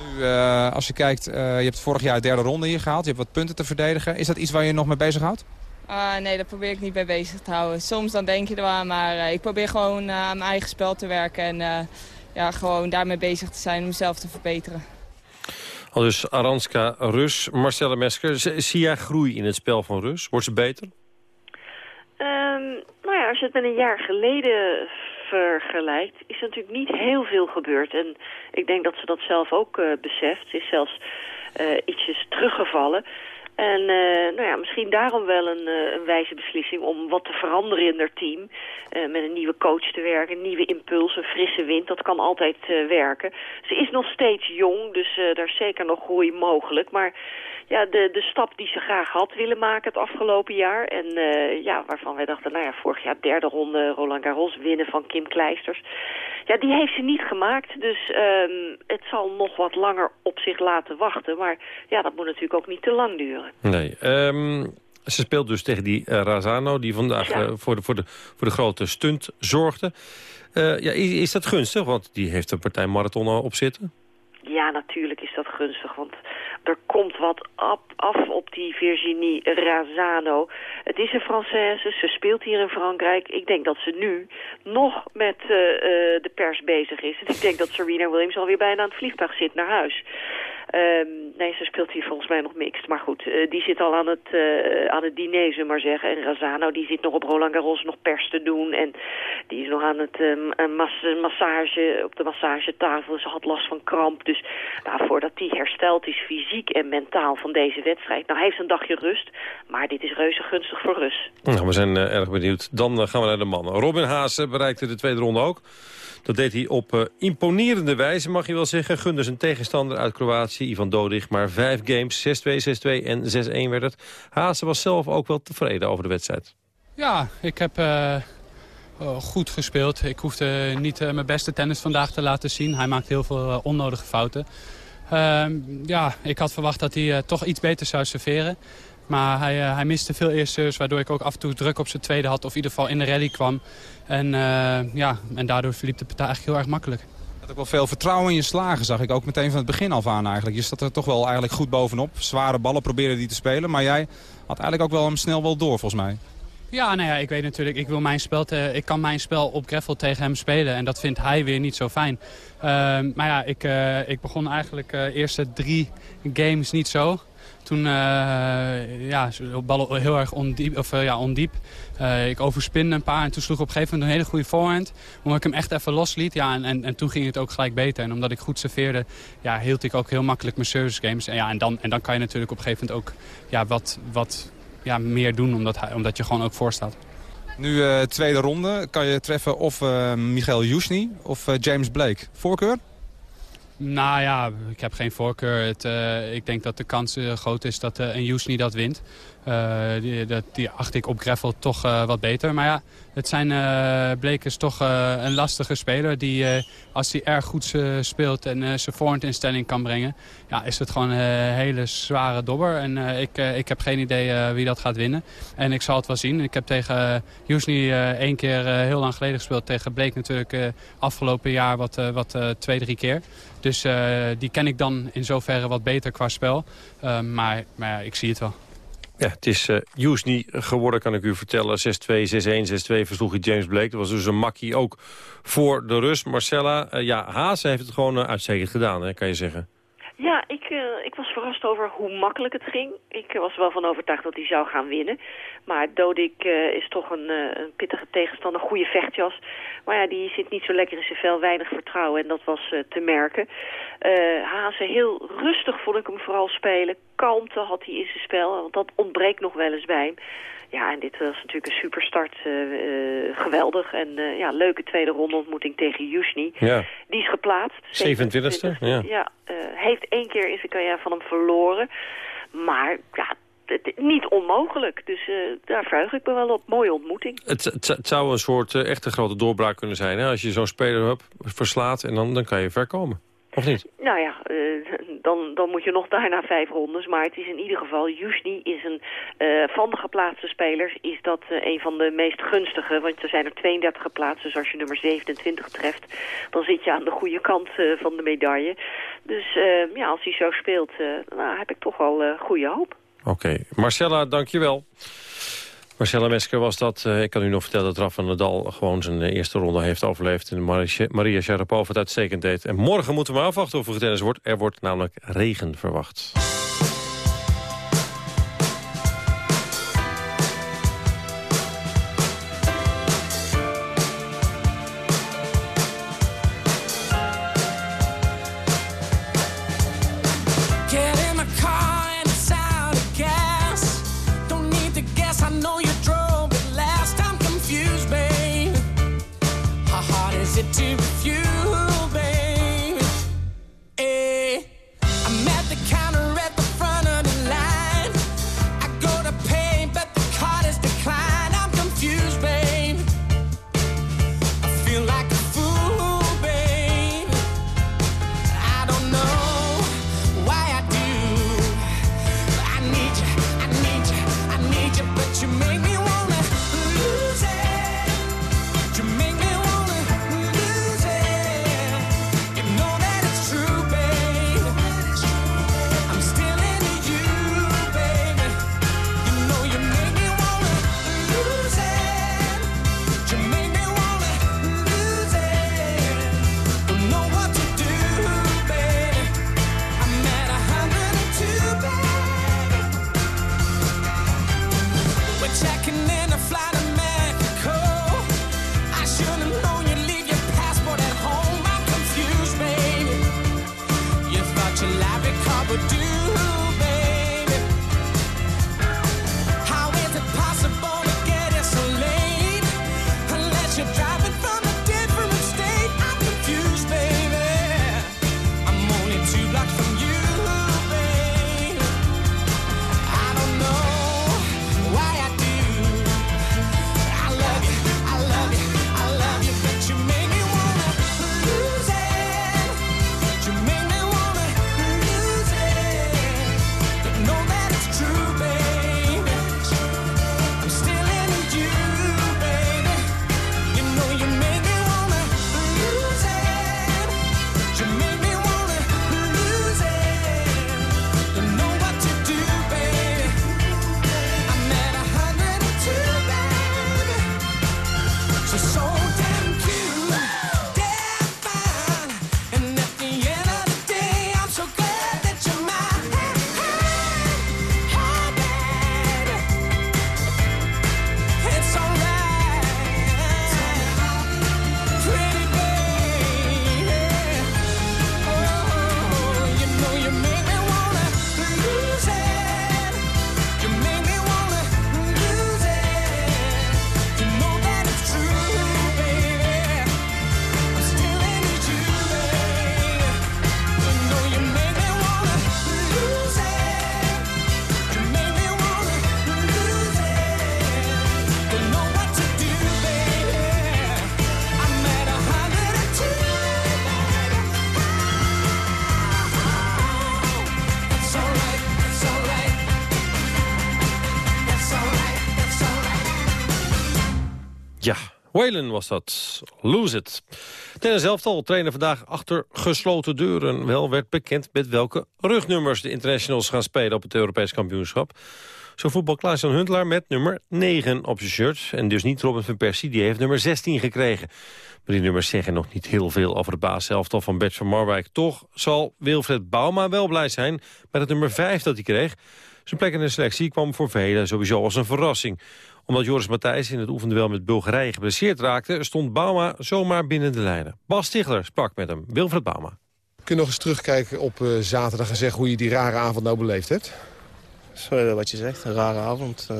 Nu, als je kijkt, je hebt vorig jaar de derde ronde hier gehaald. Je hebt wat punten te verdedigen. Is dat iets waar je nog mee bezighoudt? Uh, nee, daar probeer ik niet bij bezig te houden. Soms dan denk je er wel aan, maar ik probeer gewoon aan mijn eigen spel te werken. En ja, gewoon daarmee bezig te zijn om mezelf te verbeteren. Al dus Aranska Rus, Marcelle Mesker. Zie jij groei in het spel van Rus? Wordt ze beter? Um, nou ja, als je het met een jaar geleden vergelijkt, is natuurlijk niet heel veel gebeurd. En ik denk dat ze dat zelf ook uh, beseft. Ze is zelfs uh, ietsjes teruggevallen. En uh, nou ja, misschien daarom wel een, uh, een, wijze beslissing om wat te veranderen in haar team. Uh, met een nieuwe coach te werken, een nieuwe impuls, een frisse wind. Dat kan altijd werken. Ze is nog steeds jong, dus daar is zeker nog groei mogelijk. Maar ja, de, de stap die ze graag had willen maken het afgelopen jaar. En ja, waarvan wij dachten, nou ja, vorig jaar derde ronde Roland Garros winnen van Kim Kleisters. Ja, die heeft ze niet gemaakt. Dus um, het zal nog wat langer op zich laten wachten. Maar ja, dat moet natuurlijk ook niet te lang duren. Nee. Um, ze speelt dus tegen die uh, Razano, die vandaag ja. uh, voor, de, voor, de, voor de grote stunt zorgde. Uh, ja, is, is, dat gunstig? Want die heeft een partij marathon op zitten. Ja, natuurlijk is dat gunstig. Want er komt wat af, af op die Virginie Razano. Het is een Française, ze speelt hier in Frankrijk. Ik denk dat ze nu nog met uh, de pers bezig is. En ik denk dat Serena Williams alweer bijna aan het vliegtuig zit naar huis. Um, nee, ze speelt hier volgens mij nog mixed. Maar goed, uh, die zit al aan het, uh, aan het diner, zullen maar zeggen. En Razano, die zit nog op Roland Garros nog pers te doen. En die is nog aan het mas massage, op de massagetafel. Ze had last van kramp. Dus nou, voordat die hersteld is, fysiek en mentaal van deze wedstrijd. Nou, hij heeft een dagje rust. Maar dit is reuze gunstig voor rust. Nou, we zijn uh, erg benieuwd. Dan gaan we naar de mannen. Robin Haase bereikte de tweede ronde ook. Dat deed hij op imponerende wijze, mag je wel zeggen. Gunde zijn tegenstander uit Kroatië, Ivan Dodig, maar vijf games. 6-2, 6-2 en 6-1 werd het. Haase was zelf ook wel tevreden over de wedstrijd. Ja, ik heb uh, goed gespeeld. Ik hoefde niet uh, mijn beste tennis vandaag te laten zien. Hij maakt heel veel onnodige fouten. Ehm, ja, ik had verwacht dat hij toch iets beter zou serveren. Maar hij, hij miste veel eerste waardoor ik ook af en toe druk op zijn tweede had. Of in ieder geval in de rally kwam. En, ja, en daardoor verliep de partij eigenlijk heel erg makkelijk. Had ook wel veel vertrouwen in je slagen, zag ik ook meteen van het begin af aan eigenlijk. Je zat er toch wel eigenlijk goed bovenop. Zware ballen probeerde die te spelen. Maar jij had eigenlijk ook wel hem snel wel door, volgens mij. Ja, nou ja, ik weet natuurlijk, ik, wil mijn spel ik kan mijn spel op gravel tegen hem spelen. En dat vindt hij weer niet zo fijn. Uh, maar ja, ik, uh, ik begon eigenlijk de eerste drie games niet zo. Toen uh, ja, ballen heel erg ondiep. Of, uh, ja, ondiep. Uh, ik overspinde een paar en toen sloeg op een gegeven moment een hele goede voorhand. Omdat ik hem echt even losliet. Ja, en, en, en, toen ging het ook gelijk beter. En omdat ik goed serveerde, ja, hield ik ook heel makkelijk mijn service games. En, ja, en, dan, en dan kan je natuurlijk op een gegeven moment ook ja, wat, wat ja, meer doen. Omdat, omdat je gewoon ook voor staat. Nu tweede ronde. Kan je treffen of Michael Jusny of James Blake. Voorkeur? Nou ja, ik heb geen voorkeur. Het, uh, ik denk dat de kans uh, groot is dat een Jusni dat wint. Die, dat, die acht ik op gravel toch wat beter. Maar ja, het zijn Blekers toch een lastige speler. Die als hij erg goed speelt en zijn voorhandinstelling kan brengen... Ja, is het gewoon een hele zware dobber. En ik, ik heb geen idee wie dat gaat winnen. En ik zal het wel zien. Ik heb tegen Jusni één keer heel lang geleden gespeeld. Tegen Bleek natuurlijk afgelopen jaar wat, wat twee, drie keer. Dus uh, die ken ik dan in zoverre wat beter qua spel. Uh, maar, maar ja, ik zie het wel. Ja, het is uh, niet geworden, kan ik u vertellen. 6-2, 6-1, 6-2 versloeg hij James Blake. Dat was dus een makkie ook voor de Rus. Marcella, ja, Haase heeft het gewoon uitstekend gedaan, hè, kan je zeggen. Ja, ik, ik was verrast over hoe makkelijk het ging. Ik was wel van overtuigd dat hij zou gaan winnen. Maar Dodik is toch een, een pittige tegenstander, goede vechtjas. Maar ja, die zit niet zo lekker in zijn vel, weinig vertrouwen. En dat was te merken. Haase heel rustig vond ik hem vooral spelen. Kalmte had hij in zijn spel, want dat ontbreekt nog wel eens bij hem. Ja, en dit was natuurlijk een superstart. Uh, geweldig. En uh, ja, leuke tweede ronde ontmoeting tegen Jusni. Ja. Die is geplaatst. 27e, ja. ja uh, heeft één keer in zijn carrière van hem verloren. Maar ja, het, niet onmogelijk. Dus daar verheug ik me wel op. Mooie ontmoeting. Het, het, het zou een soort echte grote doorbraak kunnen zijn. Hè? Als je zo'n speler hebt, verslaat en dan, dan kan je ver komen. Of niet? Nou ja, uh, dan, dan moet je nog daarna vijf rondes. Maar het is in ieder geval, Jusni is een uh, van de geplaatste spelers... is dat uh, een van de meest gunstige. Want er zijn er 32 geplaatst. Dus als je nummer 27 treft, dan zit je aan de goede kant van de medaille. Dus ja, als hij zo speelt, nou, heb ik toch wel goede hoop. Oké. Marcella, dankjewel. Marcella Mesker was dat. Uh, ik kan u nog vertellen dat Rafa Nadal gewoon zijn eh, eerste ronde heeft overleefd. En Maria Sharapova het uitstekend deed. En morgen moeten we afwachten of er tennis wordt. Er wordt namelijk regen verwacht. Whalen was dat. Lose it. Tennis elftal trainen vandaag achter gesloten deuren. Wel werd bekend met welke rugnummers de internationals gaan spelen op het Europees kampioenschap. Zo voetbal Klaas-Jan Huntelaar met nummer 9 op zijn shirt. En dus niet Robin van Persie, die heeft nummer 16 gekregen. Maar die nummers zeggen nog niet heel veel over de baaselftal van Bert van Marwijk. Toch zal Wilfred Bouma wel blij zijn met het nummer 5 dat hij kreeg. Zijn plek in de selectie kwam voor velen sowieso als een verrassing omdat Joris Matthijs in het oefenduel met Bulgarije geblesseerd raakte... stond Bauma zomaar binnen de lijnen. Bas Stigler sprak met hem. Wilfred Bauma. Kun je nog eens terugkijken op uh, zaterdag en zeggen hoe je die rare avond nou beleefd hebt? Zo, wat je zegt, een rare avond. Uh,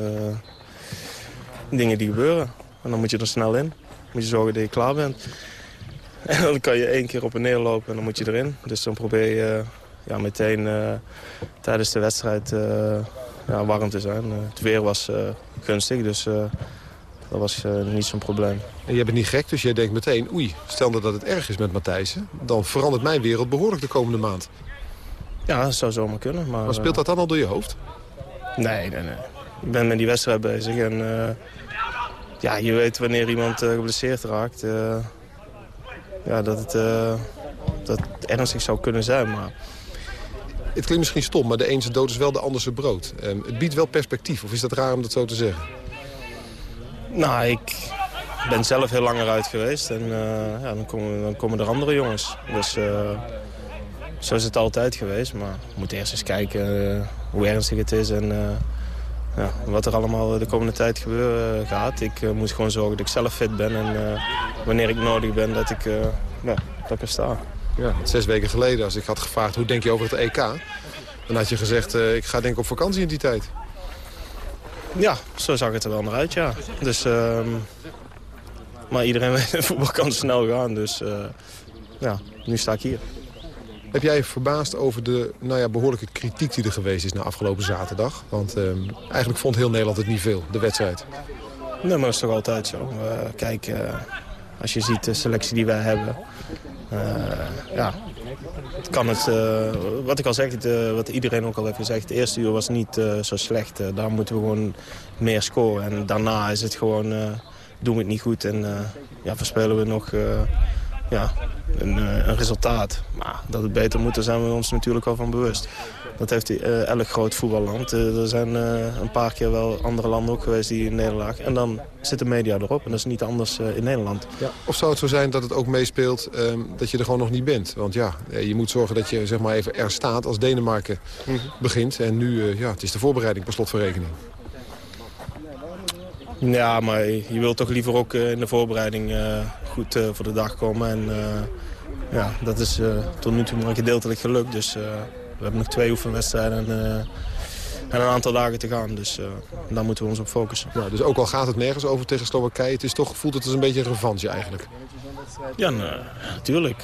dingen die gebeuren. En dan moet je er snel in. moet je zorgen dat je klaar bent. En dan kan je één keer op en neer lopen en dan moet je erin. Dus dan probeer je uh, ja, meteen tijdens de wedstrijd ja, warm te zijn. het weer was gunstig, dus dat was niet zo'n probleem. En jij bent niet gek, dus jij denkt meteen... oei, stel dat het erg is met Matthijsen... dan verandert mijn wereld behoorlijk de komende maand. Ja, dat zou zomaar kunnen. Maar, maar speelt dat dan al door je hoofd? Nee, nee, nee. Ik ben met die wedstrijd bezig en uh, ja, je weet wanneer iemand uh, geblesseerd raakt. Uh, ja, dat het, dat het ernstig zou kunnen zijn, maar... Het klinkt misschien stom, maar de ene zijn dood is wel de ander zijn brood. Um, het biedt wel perspectief, of is dat raar om dat zo te zeggen? Nou, ik ben zelf heel langer uit geweest en ja, dan, komen, dan komen er andere jongens. Dus zo is het altijd geweest, maar we moeten eerst eens kijken uh, hoe ernstig het is en ja, wat er allemaal de komende tijd gebeuren gaat. Ik moet gewoon zorgen dat ik zelf fit ben en wanneer ik nodig ben dat ik, ja, dat ik er sta. Ja, zes weken geleden als ik had gevraagd hoe denk je over het EK, dan had je gezegd ik ga denk ik op vakantie in die tijd. Ja, zo zag het er wel naar uit, ja. Dus, ehm, maar iedereen weet, voetbal kan snel gaan, dus ja, nu sta ik hier. Heb jij verbaasd over de nou ja, behoorlijke kritiek die er geweest is na afgelopen zaterdag? Want eh, eigenlijk vond heel Nederland het niet veel, de wedstrijd. Nee, maar dat is toch altijd zo. Uh, kijk, uh, als je ziet de selectie die wij hebben... ja, kan het, wat ik al zeg, het, wat iedereen ook al heeft gezegd... het eerste uur was niet zo slecht. daar moeten we gewoon meer scoren. En daarna is het gewoon, doen we het niet goed en ja, verspelen we nog ja, een, eh, een, resultaat. Maar dat het beter moet, daar zijn we ons natuurlijk al van bewust. Dat heeft uh, elk groot voetballand. Uh, er zijn een paar keer wel andere landen ook geweest die in Nederland. En dan zit de media erop en dat is niet anders in Nederland. Ja, of zou het zo zijn dat het ook meespeelt ehm, dat je er gewoon nog niet bent? Want ja, je moet zorgen dat je zeg maar even er staat als Denemarken mhm. begint. En nu, ja, het is de voorbereiding per slot van rekening. Ja, maar je wilt toch liever ook in de voorbereiding goed voor de dag komen. En ja, dat is tot nu toe maar gedeeltelijk gelukt. Dus we hebben nog twee oefenwedstrijden en, en een aantal dagen te gaan. Dus daar moeten we ons op focussen. Ja, dus ook al gaat het nergens over tegen Slowakije, het is toch, voelt het als een beetje een revanche eigenlijk? Ja, natuurlijk.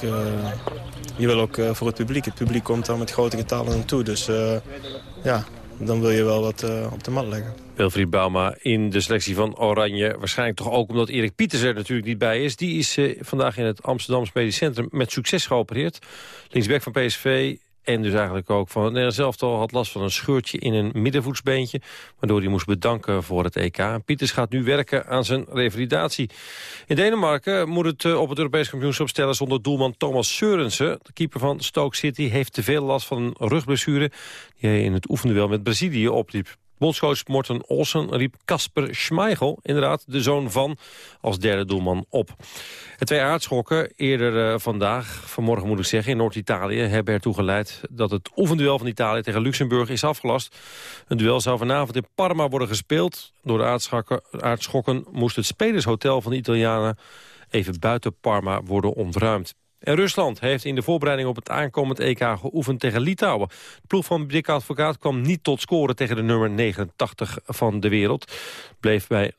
je wil ook voor het publiek. Het publiek komt dan met grote getallen naartoe. Dus ja, dan wil je wel wat op de mat leggen. Wilfried Bauma in de selectie van Oranje. Waarschijnlijk toch ook omdat Erik Pieters er natuurlijk niet bij is. Die is uh, vandaag in het Amsterdamse Medisch Centrum met succes geopereerd. Linksback van PSV en dus eigenlijk ook van het Nederlands had last van een scheurtje in een middenvoetsbeentje. Waardoor hij moest bedanken voor het EK. Pieters gaat nu werken aan zijn revalidatie. In Denemarken moet het eh, op het Europees kampioenschap stellen zonder doelman Thomas Seurensen. De keeper van Stoke City heeft te veel last van een rugblessure. Die hij in het oefenduel met Brazilië opliep. Bondscoach Morten Olsen riep Casper Schmeichel, inderdaad de zoon van, als derde doelman op. De twee aardschokken eerder uh, vandaag, vanmorgen moet ik zeggen, in Noord-Italië... hebben ertoe geleid dat het oefenduel van Italië tegen Luxemburg is afgelast. Een duel zou vanavond in Parma worden gespeeld. Door de aardschokken, aardschokken moest het spelershotel van de Italianen even buiten Parma worden ontruimd. En Rusland heeft in de voorbereiding op het aankomend EK geoefend tegen Litouwen. De ploeg van Dick Advocaat kwam niet tot scoren tegen de nummer 89 van de wereld. Bleef bij 0-0.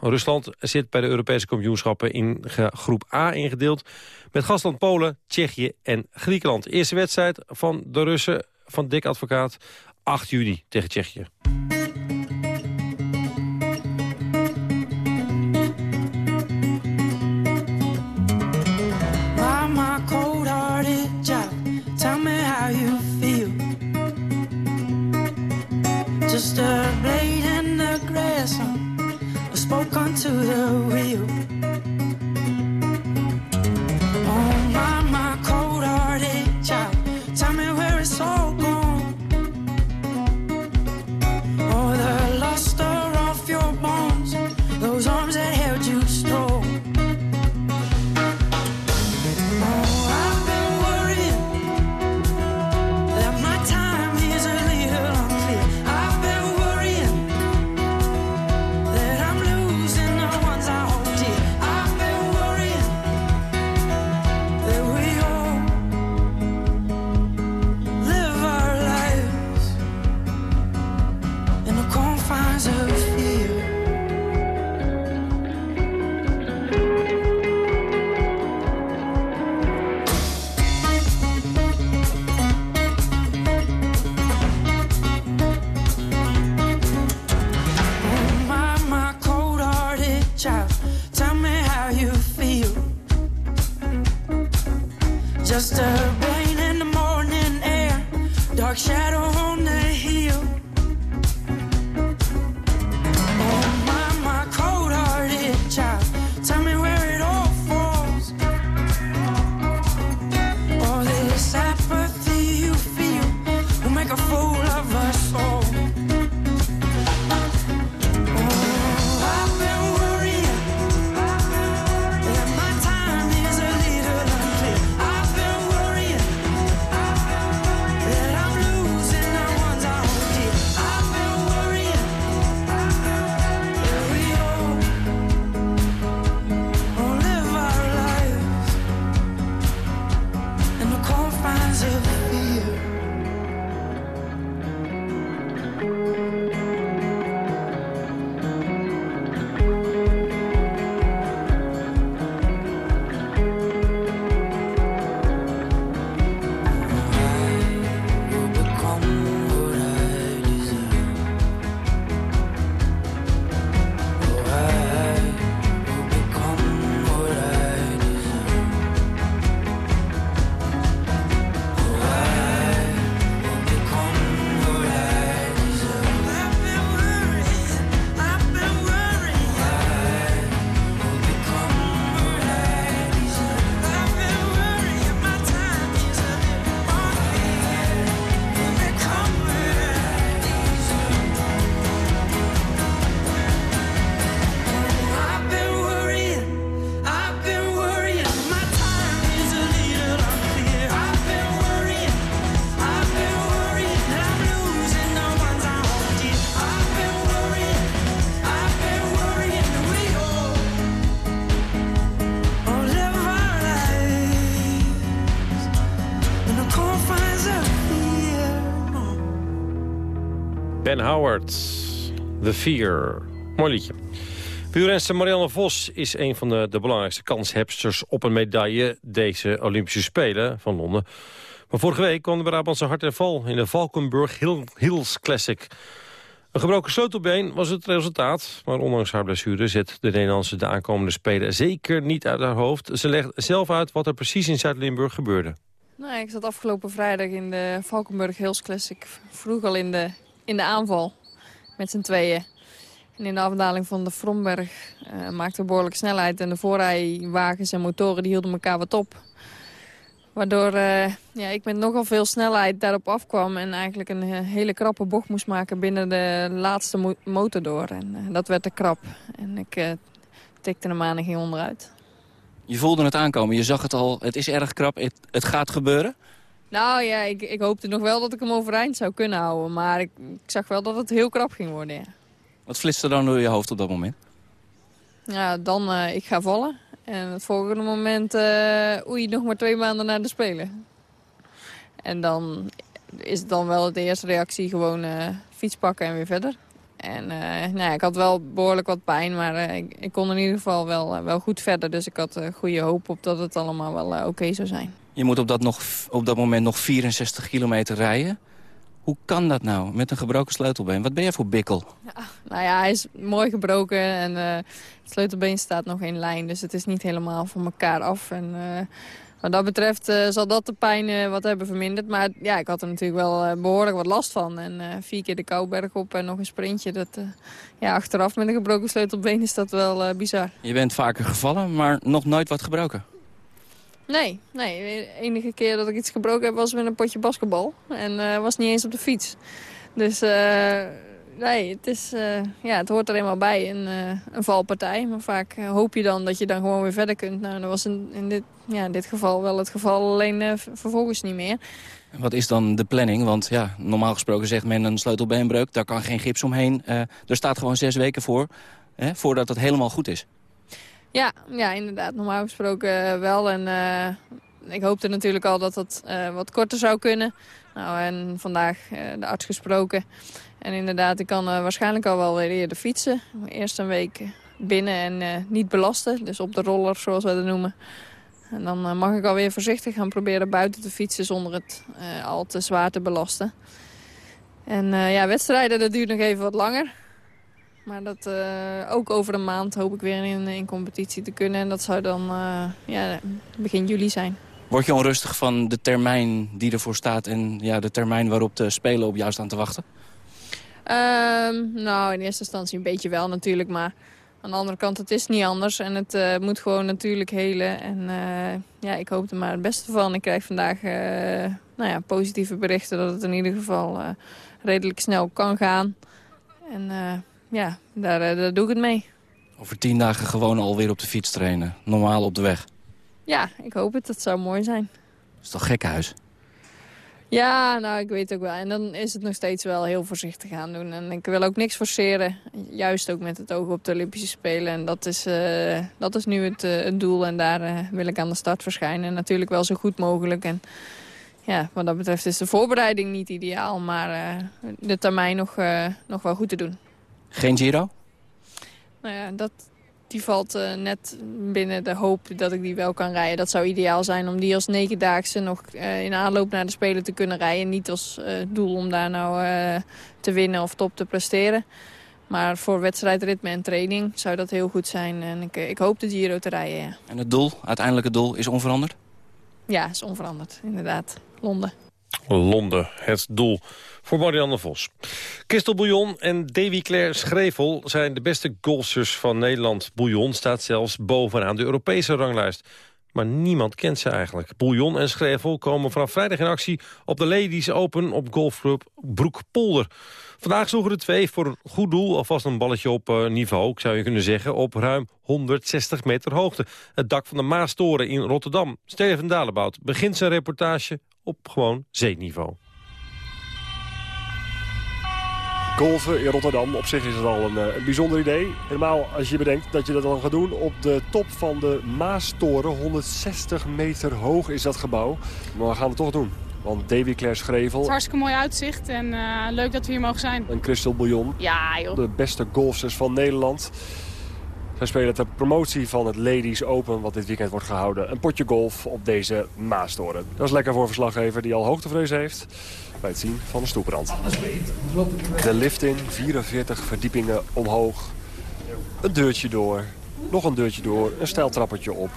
Rusland zit bij de Europese kampioenschappen in groep A ingedeeld. Met gastland Polen, Tsjechië en Griekenland. Eerste wedstrijd van de Russen van Dick Advocaat 8 juni tegen Tsjechië. Just a blade in the grass. A spoke on to the wheel. Howard, The Fear. Mooi liedje. Wielrenster Marianne Vos is een van de, de belangrijkste kanshebsters op een medaille deze Olympische Spelen van Londen. Maar vorige week kwam de Brabantse hart en val in de Valkenburg Hill- Hills Classic. Een gebroken sleutelbeen was het resultaat, maar ondanks haar blessure zet de Nederlandse de aankomende Spelen zeker niet uit haar hoofd. Ze legt zelf uit wat er precies in Zuid-Limburg gebeurde. Nou, ik zat afgelopen vrijdag in de Valkenburg Hills Classic. Vroeg al in de, in de aanval met z'n tweeën. En in de afdaling van de Fromberg eh maakte behoorlijk snelheid. En de voorrijwagens en motoren die hielden elkaar wat op. Waardoor eh, ja, ik met nogal veel snelheid daarop afkwam... en eigenlijk een eh, hele krappe bocht moest maken binnen de laatste mo- motor door. En dat werd te krap. En ik tikte hem aan en ging onderuit. Je voelde het aankomen, je zag het al, het is erg krap, het gaat gebeuren. Nou ja, ik, ik hoopte nog wel dat ik hem overeind zou kunnen houden. Maar ik, ik zag wel dat het heel krap ging worden, ja. Wat flitste dan door je hoofd op dat moment? Ja, dan eh, ik ga vallen. En het volgende moment, eh oei, nog maar twee maanden naar de Spelen. En dan is het dan wel de eerste reactie gewoon eh, fiets pakken en weer verder. En nou ja, ik had wel behoorlijk wat pijn, maar ik, ik kon in ieder geval wel, wel goed verder. Dus ik had goede hoop op dat het allemaal wel oké zou zijn. Je moet op dat, nog, op dat moment nog 64 kilometer rijden. Hoe kan dat nou, met een gebroken sleutelbeen? Wat ben jij voor bikkel? Nou ja, hij is mooi gebroken en eh, het sleutelbeen staat nog in lijn. Dus het is niet helemaal van elkaar af. En eh, wat dat betreft eh, zal dat de pijn wat hebben verminderd. Maar ja, ik had er natuurlijk wel eh, behoorlijk wat last van. En vier keer de Kouberg op en nog een sprintje. Dat, ja, achteraf met een gebroken sleutelbeen is dat wel bizar. Je bent vaker gevallen, maar nog nooit wat gebroken. Nee, nee, de enige keer dat ik iets gebroken heb was met een potje basketbal. En eh, was niet eens op de fiets. Dus eh, nee, het, is, eh, ja, het hoort er eenmaal bij, een, een valpartij. Maar vaak hoop je dan dat je dan gewoon weer verder kunt. Nou, dat was in, dit, ja, dit geval wel het geval, alleen vervolgens niet meer. En Wat is dan de planning? Want ja, normaal gesproken zegt men een sleutelbeenbreuk. Daar kan geen gips omheen. Er staat gewoon zes weken voor, hè, voordat het helemaal goed is. Ja, ja inderdaad, normaal gesproken eh, wel. En eh, ik hoopte natuurlijk al dat het eh, wat korter zou kunnen. Nou, en vandaag de arts gesproken. En inderdaad, ik kan waarschijnlijk al wel weer eerder fietsen. Eerst een week binnen en niet belasten. Dus op de roller, zoals we dat noemen. En dan mag ik alweer voorzichtig gaan proberen buiten te fietsen... zonder het al te zwaar te belasten. En ja, wedstrijden, dat duurt nog even wat langer. Maar dat eh, ook over een maand hoop ik weer in, in competitie te kunnen. En dat zou dan eh, ja, begin juli zijn. Word je onrustig van de termijn die ervoor staat... en ja, de termijn waarop de Spelen op jou staan te wachten? Ehm, nou, in eerste instantie een beetje wel natuurlijk. Maar aan de andere kant, het is niet anders. En het eh, moet gewoon natuurlijk helen. En ja, ik hoop er maar het beste van. Ik krijg vandaag nou ja, positieve berichten dat het in ieder geval redelijk snel kan gaan. En ja, daar, eh, daar doe ik het mee. Over tien dagen gewoon alweer op de fiets trainen. Normaal op de weg. Ja, ik hoop het. Dat zou mooi zijn. Dat is toch gekkenhuis? Ja, nou, ik weet ook wel. En dan is het nog steeds wel heel voorzichtig aan doen. En ik wil ook niks forceren. Juist ook met het oog op de Olympische Spelen. En dat is, eh, dat is nu het, eh, het doel. En daar wil ik aan de start verschijnen. En natuurlijk wel zo goed mogelijk. En ja, wat dat betreft is de voorbereiding niet ideaal. Maar de termijn nog, nog wel goed te doen. Geen Giro? Nou ja, dat, die valt eh, net binnen de hoop dat ik die wel kan rijden. Dat zou ideaal zijn om die als negendaagse nog eh, in aanloop naar de Spelen te kunnen rijden. Niet als eh, doel om daar nou te winnen of top te presteren. Maar voor wedstrijdritme en training zou dat heel goed zijn. En ik, ik hoop de Giro te rijden, ja. En het doel, uiteindelijke doel, is onveranderd? Ja, is onveranderd, inderdaad. Londen. Londen, het doel voor Marianne Vos. Kistel Bouillon en Davy Claire Schrevel zijn de beste golfsters van Nederland. Bouillon staat zelfs bovenaan de Europese ranglijst. Maar niemand kent ze eigenlijk. Bouillon en Schrevel komen vanaf vrijdag in actie... op de Ladies Open op golfclub Broekpolder. Vandaag zoeken de twee voor een goed doel... alvast een balletje op eh, niveau, zou je kunnen zeggen... op ruim 160 meter hoogte. Het dak van de Maastoren in Rotterdam. Steven Dalebout begint zijn reportage op gewoon zeeniveau. Golfen in Rotterdam, op zich is het al een, eh, bijzonder idee. Helemaal als je bedenkt dat je dat dan gaat doen op de top van de Maastoren. 160 meter hoog is dat gebouw. Maar we gaan het toch doen. Want Davy Claire Het Schrevel is hartstikke mooi uitzicht en eh, leuk dat we hier mogen zijn. en Christel Bouillon. Ja, joh. De beste golfsters van Nederland. Zij spelen ter promotie van het Ladies Open, wat dit weekend wordt gehouden. Een potje golf op deze Maastoren. Dat is lekker voor een verslaggever die al hoogtevrees heeft bij het zien van de stoeprand. De lift in, 44 verdiepingen omhoog. Een deurtje door, nog een deurtje door, een stijl trappertje op.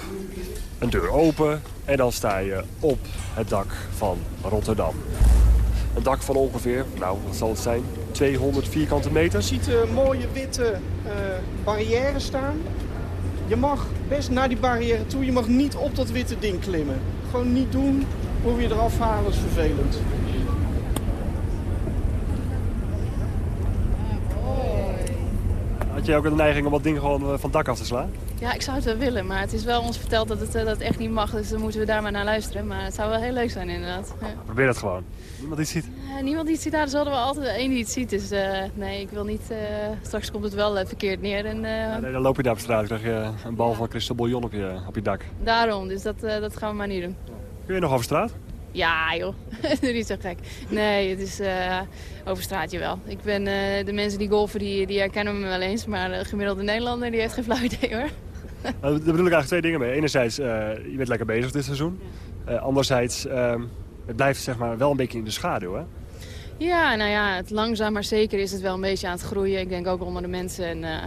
Een deur open en dan sta je op het dak van Rotterdam. Een dak van ongeveer, nou wat zal het zijn, 200 vierkante meter. Je ziet uh, mooie witte uh, barrières staan. Je mag best naar die barrière toe. Je mag niet op dat witte ding klimmen. Gewoon niet doen. Probeer je eraf halen, is vervelend. Had jij ook een neiging om dat ding gewoon eh, van het dak af te slaan? Ja, ik zou het wel willen, maar het is wel ons verteld dat het, eh, dat het echt niet mag. Dus dan moeten we daar maar naar luisteren. Maar het zou wel heel leuk zijn inderdaad. Ja. Probeer dat gewoon. Niemand iets ziet. Eh, niemand die het ziet, daar is altijd wel altijd één die het ziet. Dus nee, ik wil niet... straks komt het wel verkeerd neer. En, Ja, nee, dan loop je daar op straat, krijg je een bal van Christel Bouillon op je, op je dak. Daarom, dus dat, dat gaan we maar niet doen. Kun je nog over straat? Ja, joh. Niet zo gek. Nee, het is eh over straatje wel. Ik ben eh, de mensen die golfen, die, die herkennen me wel eens. Maar de gemiddelde Nederlander, die heeft geen flauw idee hoor. Daar bedoel ik eigenlijk twee dingen mee. Enerzijds, eh, je bent lekker bezig dit seizoen. Eh, anderzijds, ehm, het blijft zeg maar wel een beetje in de schaduw, hè? Ja, nou ja, het langzaam maar zeker is het wel een beetje aan het groeien. Ik denk ook onder de mensen. En, eh,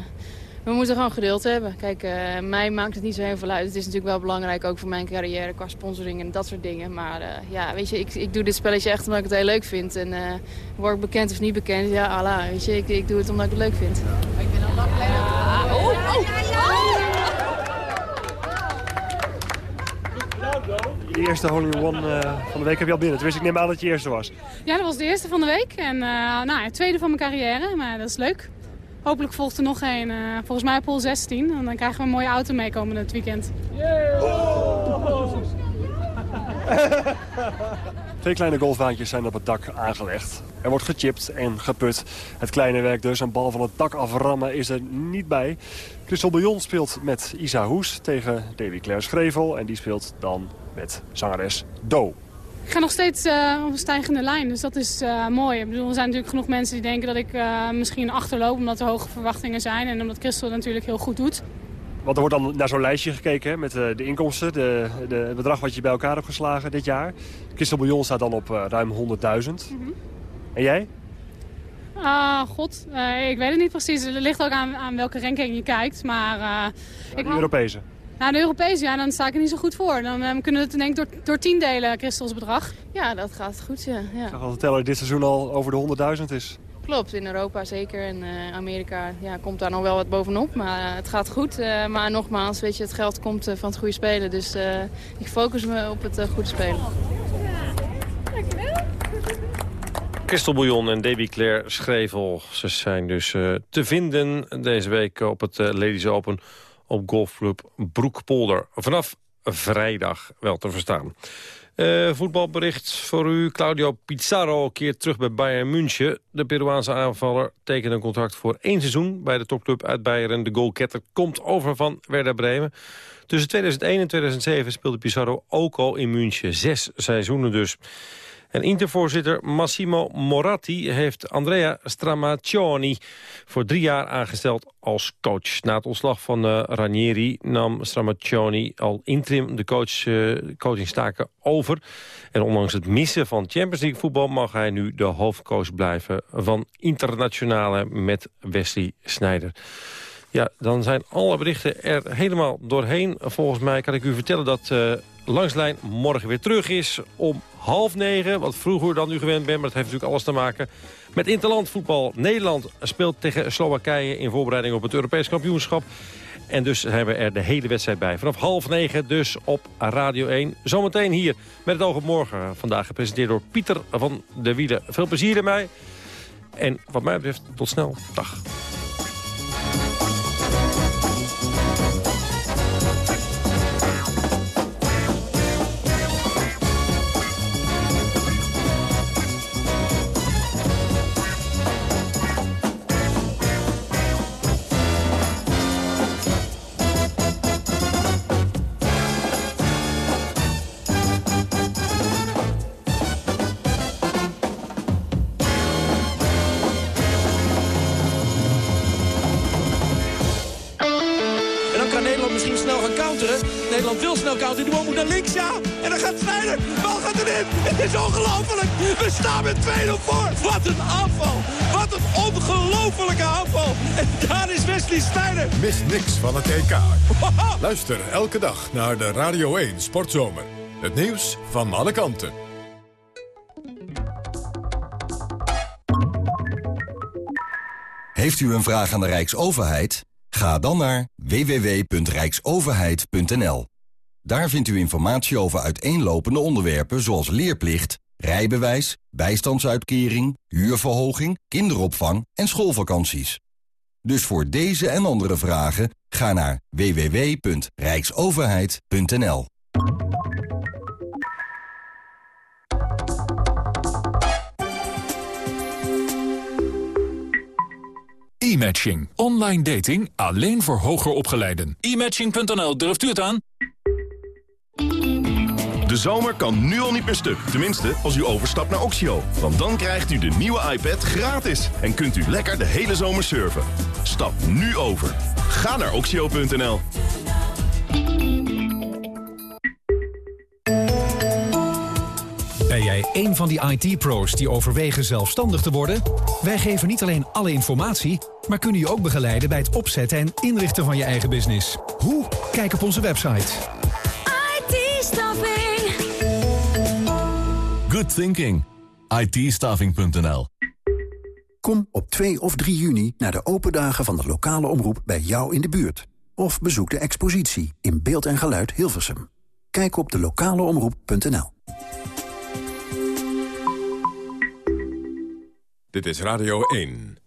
we moeten gewoon geduld hebben. Kijk, eh, mij maakt het niet zo heel veel uit. Het is natuurlijk wel belangrijk, ook voor mijn carrière, qua sponsoring en dat soort dingen. Maar eh, ja, weet je, ik, ik doe dit spelletje echt omdat ik het heel leuk vind. En eh, word ik bekend of niet bekend, ja, Allah, weet je, ik, ik doe het omdat ik het leuk vind. Ik ben al lang geleden... Oh, oh, De eerste Holy One eh, van de week heb je al binnen. Toen wist ik neem aan dat je eerste was. Ja, dat was de eerste van de week. En eh nou, ja, tweede van mijn carrière, maar dat is leuk. Hopelijk volgt er nog een, eh, volgens mij Pol 16. En dan krijgen we een mooie auto mee komend weekend. Twee kleine golfbaantjes zijn op het dak aangelegd. Er wordt gechipt en geput. Het kleine werk dus. Een bal van het dak aframmen is er niet bij. Christel Bouillon speelt met Isa Hoes tegen Davy Claire Schrevel. En die speelt dan met zangeres Do. Ik ga nog steeds eh, op een stijgende lijn, dus dat is eh, mooi. Ik bedoel, er zijn natuurlijk genoeg mensen die denken dat ik eh, misschien achterloop... omdat er hoge verwachtingen zijn en omdat Christel het natuurlijk heel goed doet. Want er wordt dan naar zo'n lijstje gekeken hè, met de inkomsten. De, de, het bedrag wat je bij elkaar hebt geslagen dit jaar. Christel Bouillon staat dan op ruim 100.000. En jij? Ah, god, ik weet het niet precies. Het ligt ook aan, aan welke ranking je kijkt, maar... eh, ik De Europese. Nou, de Europese, ja, dan sta ik er niet zo goed voor. Dan eh, kunnen we het denk ik door, door tien delen, Christels bedrag. Ja, dat gaat goed, ja. ja. Ik zag de teller dit seizoen al over de 100.000 is. Klopt, in Europa zeker. En eh, Amerika ja, komt daar nog wel wat bovenop. Maar eh, het gaat goed. Eh, maar nogmaals, weet je, het geld komt van het goede spelen. Dus eh, ik focus me op het goede spelen. Christel Bouillon en Debbie Claire Schrevel. Ze zijn dus eh, te vinden deze week op het Ladies Open op golfclub Broekpolder. Vanaf vrijdag wel te verstaan. Eh, voetbalbericht voor u. Claudio Pizarro keert terug bij Bayern München. De Peruaanse aanvaller tekent een contract voor één seizoen... bij de topclub uit Bayern. De goalketter komt over van Werder Bremen. Tussen 2001 en 2007 speelde Pizarro ook al in München. Zes seizoenen dus. En Intervoorzitter Massimo Moratti heeft Andrea Stramaccioni voor drie jaar aangesteld als coach. Na het ontslag van eh, Ranieri nam Stramaccioni al interim de coach, eh, coachingstaken over. En ondanks het missen van Champions League voetbal mag hij nu de hoofdcoach blijven van Internationale met Wesley Sneijder. Ja, dan zijn alle berichten er helemaal doorheen. Volgens mij kan ik u vertellen dat eh Langslijn morgen weer terug is om half negen. Wat vroeger dan u gewend bent, maar dat heeft natuurlijk alles te maken met interland voetbal. Nederland speelt tegen Slowakije in voorbereiding op het Europees kampioenschap. En dus hebben we er de hele wedstrijd bij. Vanaf half negen dus op Radio 1. Zometeen hier met het oog op morgen. Vandaag gepresenteerd door Pieter van de Wielen. Veel plezier ermee. En wat mij betreft tot snel. Dag. Dan gaat Sneijder. De bal gaat erin. Het is ongelooflijk. We staan met 2-0 voor. Wat een aanval. Wat een ongelofelijke aanval. En daar is Wesley Sneijder. Mis niks van het EK. Luister elke dag naar de Radio 1 Sportzomer. Het nieuws van alle kanten. Heeft u een vraag aan de Rijksoverheid? Ga dan naar www.rijksoverheid.nl. Daar vindt u informatie over uiteenlopende onderwerpen zoals leerplicht, rijbewijs, bijstandsuitkering, huurverhoging, kinderopvang en schoolvakanties. Dus voor deze en andere vragen ga naar www.rijksoverheid.nl. E-matching. Online dating alleen voor hoger opgeleiden. E-matching.nl, durft u het aan? De zomer kan nu al niet meer stuk. Tenminste, als u overstapt naar Oxio. Want dan krijgt u de nieuwe iPad gratis. En kunt u lekker de hele zomer surfen. Stap nu over. Ga naar oxio.nl. Ben jij een van die IT-pro's die overwegen zelfstandig te worden? Wij geven niet alleen alle informatie, maar kunnen je ook begeleiden bij het opzetten en inrichten van je eigen business. Hoe? Kijk op onze website. IT-staffing. Good thinking. itstaffing.nl Kom op 2 of 3 juni naar de open dagen van de lokale omroep bij jou in de buurt. Of bezoek de expositie in beeld en geluid Hilversum. Kijk op de lokaleomroep.nl. Dit is Radio 1.